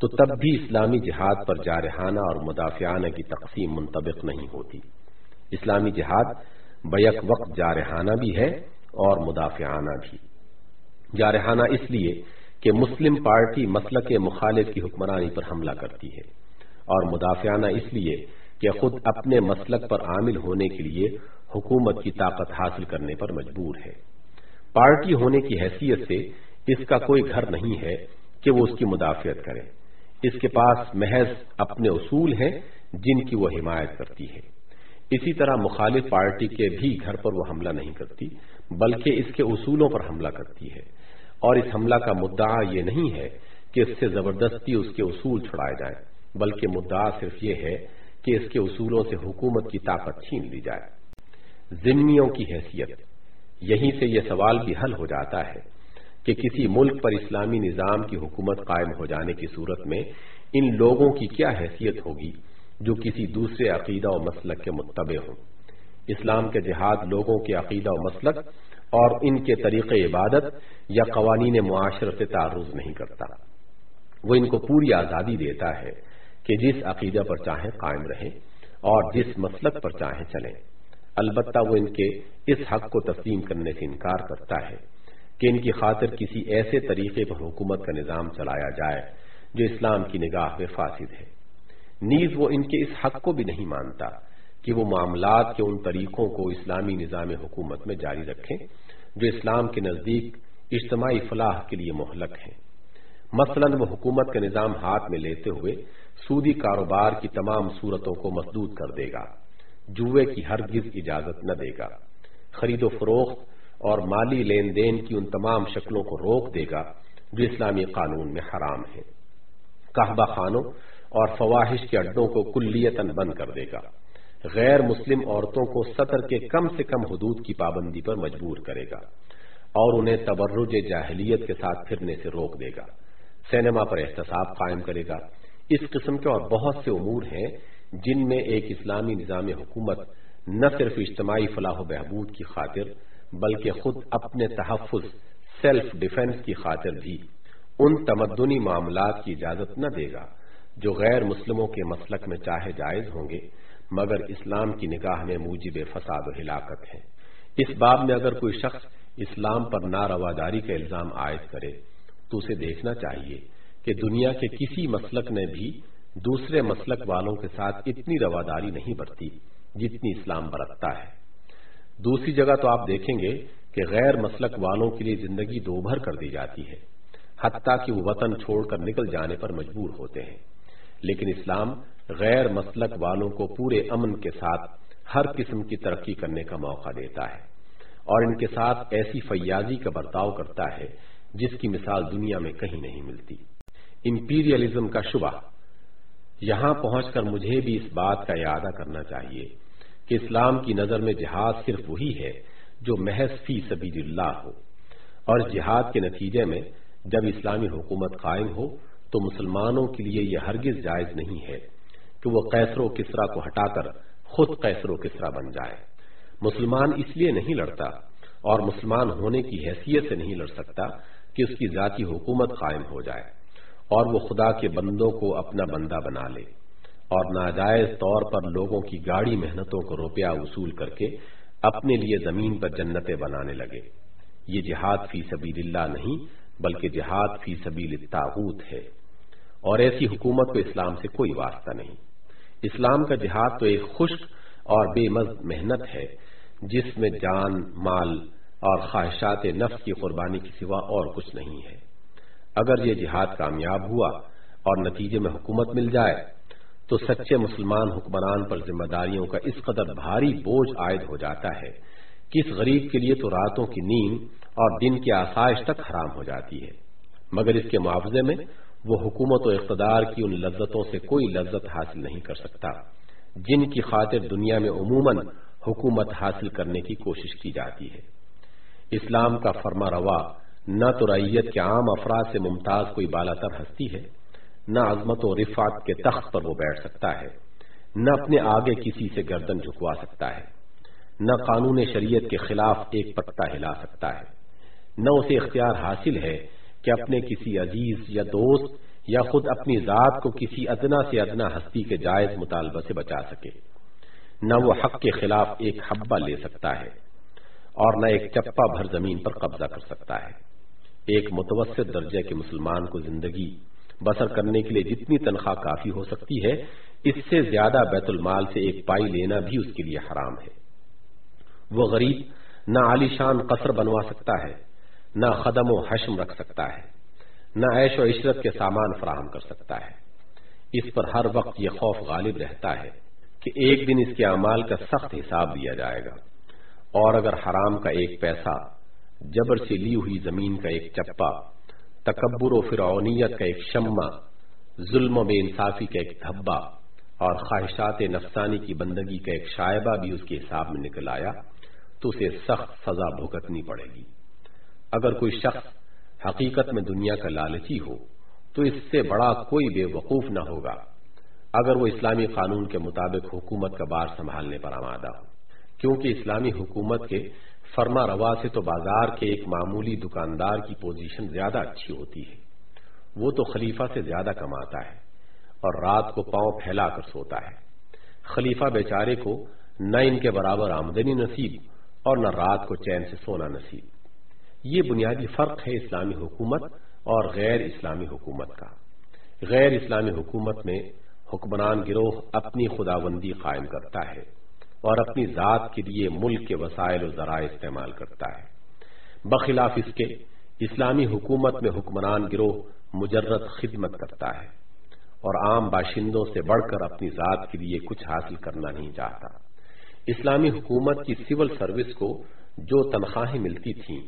تو تب بھی اسلامی جہاد پر جارحانہ اور مدافعانہ کی تقسیم منطبق نہیں ہوتی۔ اسلامی جہاد بیک وقت جارحانہ بھی ہے اور مدافعانہ بھی۔ جارحانہ اس لیے کہ مسلم پارٹی مسلک مخالف کی حکمرانی پر حملہ کرتی ہے اور مدافعانہ اس لیے کہ خود اپنے مسلک پر عامل ہونے کے لیے حکومت کی طاقت حاصل کرنے پر مجبور ہے۔ پارٹی ہونے کی حیثیت سے اس کا کوئی گھر نہیں ہے کہ وہ اس کی مدافعت کرے۔ اس کے پاس محض اپنے اصول ہیں جن کی وہ حمایت کرتی ہے۔ اسی طرح مخالف پارٹی کے بھی گھر پر وہ حملہ نہیں کرتی، بلکہ اس کے اصولوں پر حملہ کرتی ہے۔ اور اس حملہ کا مدعا یہ نہیں ہے کہ اس سے زبردستی اس کے اصول چھڑائے جائیں، بلکہ مدعا صرف یہ ہے کہ اس کے اصولوں سے حکومت کی طاقت چھین لی جائے۔ ذمیوں کی حیثیت، یہیں سے یہ سوال بھی حل ہو جاتا ہے کہ کسی ملک پر اسلامی نظام کی حکومت قائم ہو جانے کی صورت میں ان لوگوں کی کیا حیثیت ہوگی جو کسی دوسرے عقیدہ و مسلک کے متبع ہوں؟ اسلام کے جہاد لوگوں کے عقیدہ و مسلک اور ان کے طریق عبادت یا قوانین معاشرت سے تعرض نہیں کرتا۔ وہ ان کو پوری آزادی دیتا ہے کہ جس عقیدہ پر چاہیں قائم رہیں اور جس مسلک پر چاہیں چلیں۔ البتہ وہ ان کے اس حق کو تسلیم کرنے سے انکار کرتا ہے۔ کہ ان کی خاطر کسی ایسے طریقے پر حکومت کا نظام چلایا جائے جو اسلام کی نگاہ میں فاسد ہے۔ نیز وہ ان کے اس حق کو بھی نہیں مانتا کہ وہ معاملات کے ان طریقوں کو اسلامی نظام حکومت میں جاری رکھیں جو اسلام کے نزدیک اجتماعی فلاح کے لیے مہلک ہیں۔ مثلا وہ حکومت کا نظام ہاتھ میں لیتے ہوئے سودی کاروبار کی تمام صورتوں کو مسدود کر دے گا، جوئے کی ہرگز اجازت نہ دے گا۔ خرید و فروخت اور مالی لین دین کی ان تمام شکلوں کو روک دے گا جو اسلامی قانون میں حرام ہیں۔ کہبہ خانوں اور فواہش کے اڈوں کو کلیتن بند کر دے گا۔ غیر مسلم عورتوں کو سطر کے کم سے کم حدود کی پابندی پر مجبور کرے گا اور انہیں تبرج جاہلیت کے ساتھ پھرنے سے روک دے گا۔ سینما پر احتساب قائم کرے گا۔ اس قسم کے اور بہت سے امور ہیں جن میں ایک اسلامی نظام حکومت نہ صرف اجتماعی فلاح و بہبود کی خاطر بلکہ خود اپنے تحفظ سیلف ڈیفنس کی خاطر بھی ان تمدنی معاملات کی اجازت نہ دے گا جو غیر مسلموں کے مسلک میں چاہے جائز ہوں گے، مگر اسلام کی نگاہ میں موجب فساد و ہلاکت ہے اس باب میں اگر کوئی شخص اسلام پر نارواداری کا الزام عائد کرے، تو اسے دیکھنا چاہیے کہ دنیا کے کسی مسلک نے بھی دوسرے مسلک والوں کے ساتھ اتنی رواداری نہیں برتی جتنی اسلام برتتا ہے۔ دوسری جگہ تو آپ دیکھیں گے کہ غیر مسلک والوں کے لیے زندگی دوبھر کر دی جاتی ہے، حتیٰ کہ وہ وطن چھوڑ کر نکل جانے پر مجبور ہوتے ہیں۔ لیکن اسلام غیر مسلک والوں کو پورے امن کے ساتھ ہر قسم کی ترقی کرنے کا موقع دیتا ہے اور ان کے ساتھ ایسی فیاضی کا برتاؤ کرتا ہے جس کی مثال دنیا میں کہیں نہیں ملتی۔ امپیریلزم کا شبہ، یہاں پہنچ کر مجھے بھی اس بات کا ارادہ کرنا چاہیے کہ اسلام کی نظر میں جہاد صرف وہی ہے جو محض فی سبیل اللہ ہو۔ اور جہاد کے نتیجے میں جب اسلامی حکومت قائم ہو تو مسلمانوں کے لیے یہ ہرگز جائز نہیں ہے کہ وہ قیصر و کسرا کو ہٹا کر خود قیصر و کسرا بن جائے۔ مسلمان اس لیے نہیں لڑتا اور مسلمان ہونے کی حیثیت سے نہیں لڑ سکتا کہ اس کی ذاتی حکومت قائم ہو جائے اور وہ خدا کے بندوں کو اپنا بندہ بنا لے۔ اور ناجائز طور پر لوگوں کی گاڑی محنتوں کو روپیہ وصول کر کے اپنے لیے زمین پر جنتیں بنانے لگے۔ یہ جہاد فی سبیل اللہ نہیں، بلکہ جہاد فی سبیل تاغوت ہے۔ اور ایسی حکومت کو اسلام سے کوئی واسطہ نہیں۔ اسلام کا جہاد تو ایک خشک اور بے مز محنت ہے، جس میں جان، مال اور خواہشات نفس کی قربانی کی سوا اور کچھ نہیں ہے۔ اگر یہ جہاد کامیاب ہوا اور نتیجے میں حکومت مل جائے تو سچے مسلمان حکمران پر ذمہ داریوں کا اس قدر بھاری بوجھ عائد ہو جاتا ہے کہ اس غریب کے لیے تو راتوں کی نیند اور دن کی آسائش تک حرام ہو جاتی ہے۔ مگر اس کے معاوضے میں وہ حکومت و اقتدار کی ان لذتوں سے کوئی لذت حاصل نہیں کر سکتا، جن کی خاطر دنیا میں عموماً حکومت حاصل کرنے کی کوشش کی جاتی ہے۔ اسلام کا فرما روا، نہ تو ریت کے عام افراد سے ممتاز کوئی بالا تر ہستی ہے۔ نہ عظمت و رفات کے تخت پر وہ بیٹھ سکتا ہے، نہ اپنے آگے کسی سے گردن جھکوا سکتا ہے، نہ قانون شریعت کے خلاف ایک پتا ہلا سکتا ہے۔ نہ اسے اختیار حاصل ہے کہ اپنے کسی عزیز یا دوست یا خود اپنی ذات کو کسی ادنا سے ادنا ہستی کے جائز مطالبہ سے بچا سکے۔ نہ وہ حق کے خلاف ایک حبہ لے سکتا ہے اور نہ ایک چپا بھر زمین پر قبضہ کر سکتا ہے۔ ایک متوسط درجے کے مسلمان کو زندگی بسر کرنے کے لیے جتنی تنخواہ کافی ہو سکتی ہے، اس سے زیادہ بیت المال سے ایک پائی لینا بھی اس کے لیے حرام ہے۔ وہ غریب نہ عالی شان قصر بنوا سکتا ہے، نہ قدم و حشم رکھ سکتا ہے، نہ عیش و عشرت کے سامان فراہم کر سکتا ہے۔ اس پر ہر وقت یہ خوف غالب رہتا ہے کہ ایک دن اس کے اعمال کا سخت حساب دیا جائے گا۔ اور اگر حرام کا ایک پیسہ جبر سے لی ہوئی زمین کا ایک چپا تکبر و فرعونیت کا ایک شمع، ظلم و بے انصافی کا ایک دھبا، اور خواہشات نفسانی کی بندگی کا ایک شائبہ بھی اس کے حساب میں نکل آیا، تو اسے سخت سزا بھگتنی پڑے گی۔ اگر کوئی شخص حقیقت میں دنیا کا لالچی ہو، تو اس سے بڑا کوئی بے وقوف نہ ہوگا۔ اگر وہ اسلامی قانون کے مطابق حکومت کا بار سنبھالنے پر آمادہ ہو، کیونکہ اسلامی حکومت کے فرما روا سے تو بازار کے ایک معمولی دکاندار کی پوزیشن زیادہ اچھی ہوتی ہے۔ وہ تو خلیفہ سے زیادہ کماتا ہے اور رات کو پاؤں پھیلا کر سوتا ہے۔ خلیفہ بیچارے کو نہ ان کے برابر آمدنی نصیب اور نہ رات کو چین سے سونا نصیب۔ یہ بنیادی فرق ہے اسلامی حکومت اور غیر اسلامی حکومت کا۔ غیر اسلامی حکومت میں حکمران گروہ اپنی خداوندی قائم کرتا ہے۔ اور اپنی ذات کے لیے ملک کے وسائل و ذرائع استعمال کرتا ہے۔ بخلاف اس کے اسلامی حکومت میں حکمران گروہ مجرد خدمت کرتا ہے اور عام باشندوں سے بڑھ کر اپنی ذات کے لیے کچھ حاصل کرنا نہیں چاہتا۔ اسلامی حکومت کی سول سروس کو جو تنخواہیں ملتی تھیں،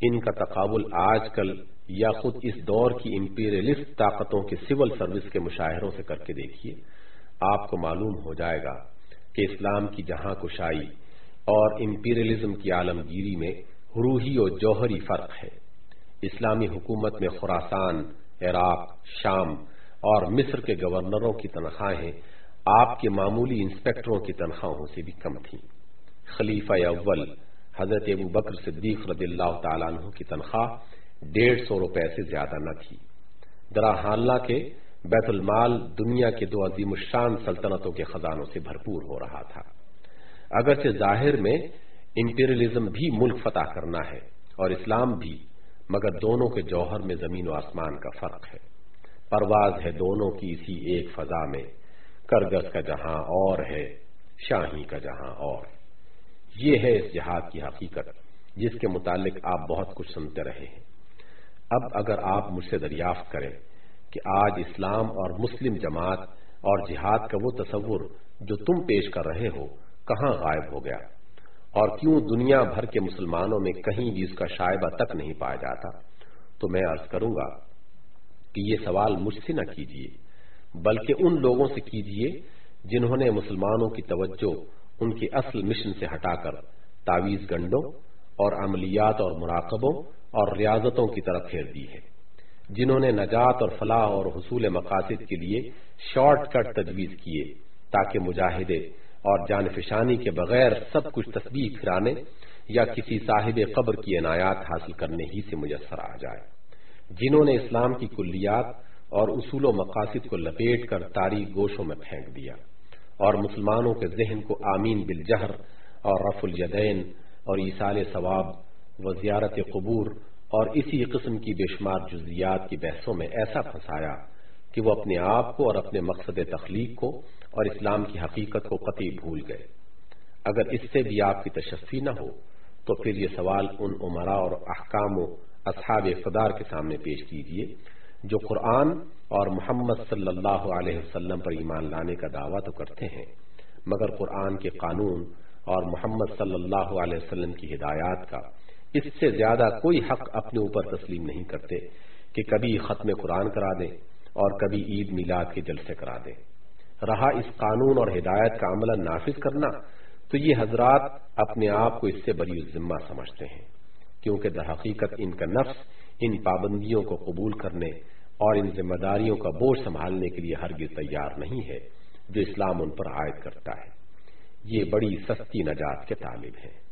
ان کا تقابل آج کل یا خود اس دور کی امپیریلسٹ طاقتوں کے سول سروس کے مشاہروں سے کر کے دیکھیے، آپ کو معلوم ہو جائے گا کہ اسلام کی جہاں کشائی اور امپیریلزم کی عالمگیری میں روحی اور جوہری فرق ہے۔ اسلامی حکومت میں خوراسان عراق، شام اور مصر کے گورنروں کی تنخواہیں آپ کے معمولی انسپیکٹروں کی تنخواہوں سے بھی کم تھیں۔ خلیفہ اول حضرت ابو بکر صدیق رضی اللہ تعالیٰ عنہ کی تنخواہ ڈیڑھ سو روپے سے زیادہ نہ تھی۔ درا حالہ کے بیت المال دنیا کے دو عظیم الشان سلطنتوں کے خزانوں سے بھرپور ہو رہا تھا۔ اگرچہ ظاہر میں امپیریلزم بھی ملک فتح کرنا ہے اور اسلام بھی، مگر دونوں کے جوہر میں زمین و آسمان کا فرق ہے۔ پرواز ہے دونوں کی اسی ایک فضا میں۔ کرگس کا جہاں اور ہے، شاہی کا جہاں اور۔ یہ ہے اس جہاد کی حقیقت، جس کے متعلق آپ بہت کچھ سنتے رہے ہیں۔ اب اگر آپ مجھ سے دریافت کریں کہ آج اسلام اور مسلم جماعت اور جہاد کا وہ تصور جو تم پیش کر رہے ہو کہاں غائب ہو گیا؟ اور کیوں دنیا بھر کے مسلمانوں میں کہیں بھی اس کا شائبہ تک نہیں پایا جاتا؟ تو میں عرض کروں گا کہ یہ سوال مجھ سے نہ کیجیے بلکہ ان لوگوں سے کیجیے جنہوں نے مسلمانوں کی توجہ ان کے اصل مشن سے ہٹا کر تعویز گنڈوں اور عملیات اور مراقبوں اور ریاضتوں کی طرف پھیر دی ہے۔ جنہوں نے نجات اور فلاح اور حصول مقاصد کے لیے شارٹ کٹ تجویز کیے تاکہ مجاہدے اور جان فشانی کے بغیر سب کچھ تصویر پھرانے یا کسی صاحب قبر کی عنایات حاصل کرنے ہی سے میسر آ جائے۔ جنہوں نے اسلام کی کلیات اور اصول و مقاصد کو لپیٹ کر تاریخ گوشوں میں پھینک دیا اور مسلمانوں کے ذہن کو آمین بالجہر اور رف الیدین اور ایسال ثواب و زیارت قبور اور اسی قسم کی بے شمار جزیات کی بحثوں میں ایسا پھنسایا کہ وہ اپنے آپ کو اور اپنے مقصد تخلیق کو اور اسلام کی حقیقت کو قطعی بھول گئے۔ اگر اس سے بھی آپ کی تشفی نہ ہو، تو پھر یہ سوال ان عمرا اور احکام و اصحاب اقتدار کے سامنے پیش کیجیے جو قرآن اور محمد صلی اللہ علیہ وسلم پر ایمان لانے کا دعویٰ تو کرتے ہیں، مگر قرآن کے قانون اور محمد صلی اللہ علیہ وسلم کی ہدایات کا اس سے زیادہ کوئی حق اپنے اوپر تسلیم نہیں کرتے کہ کبھی ختم قرآن کرا دیں اور کبھی عید میلاد کے جلسے کرا دیں رہا اس قانون اور ہدایت کا عملہ نافذ کرنا تو یہ حضرات اپنے آپ کو اس سے بری ذمہ سمجھتے ہیں، کیونکہ در حقیقت ان کا نفس ان پابندیوں کو قبول کرنے اور ان ذمہ داریوں کا بوجھ سنبھالنے کے لیے ہرگز تیار نہیں ہے جو اسلام ان پر عائد کرتا ہے۔ یہ بڑی سستی نجات کے طالب ہیں۔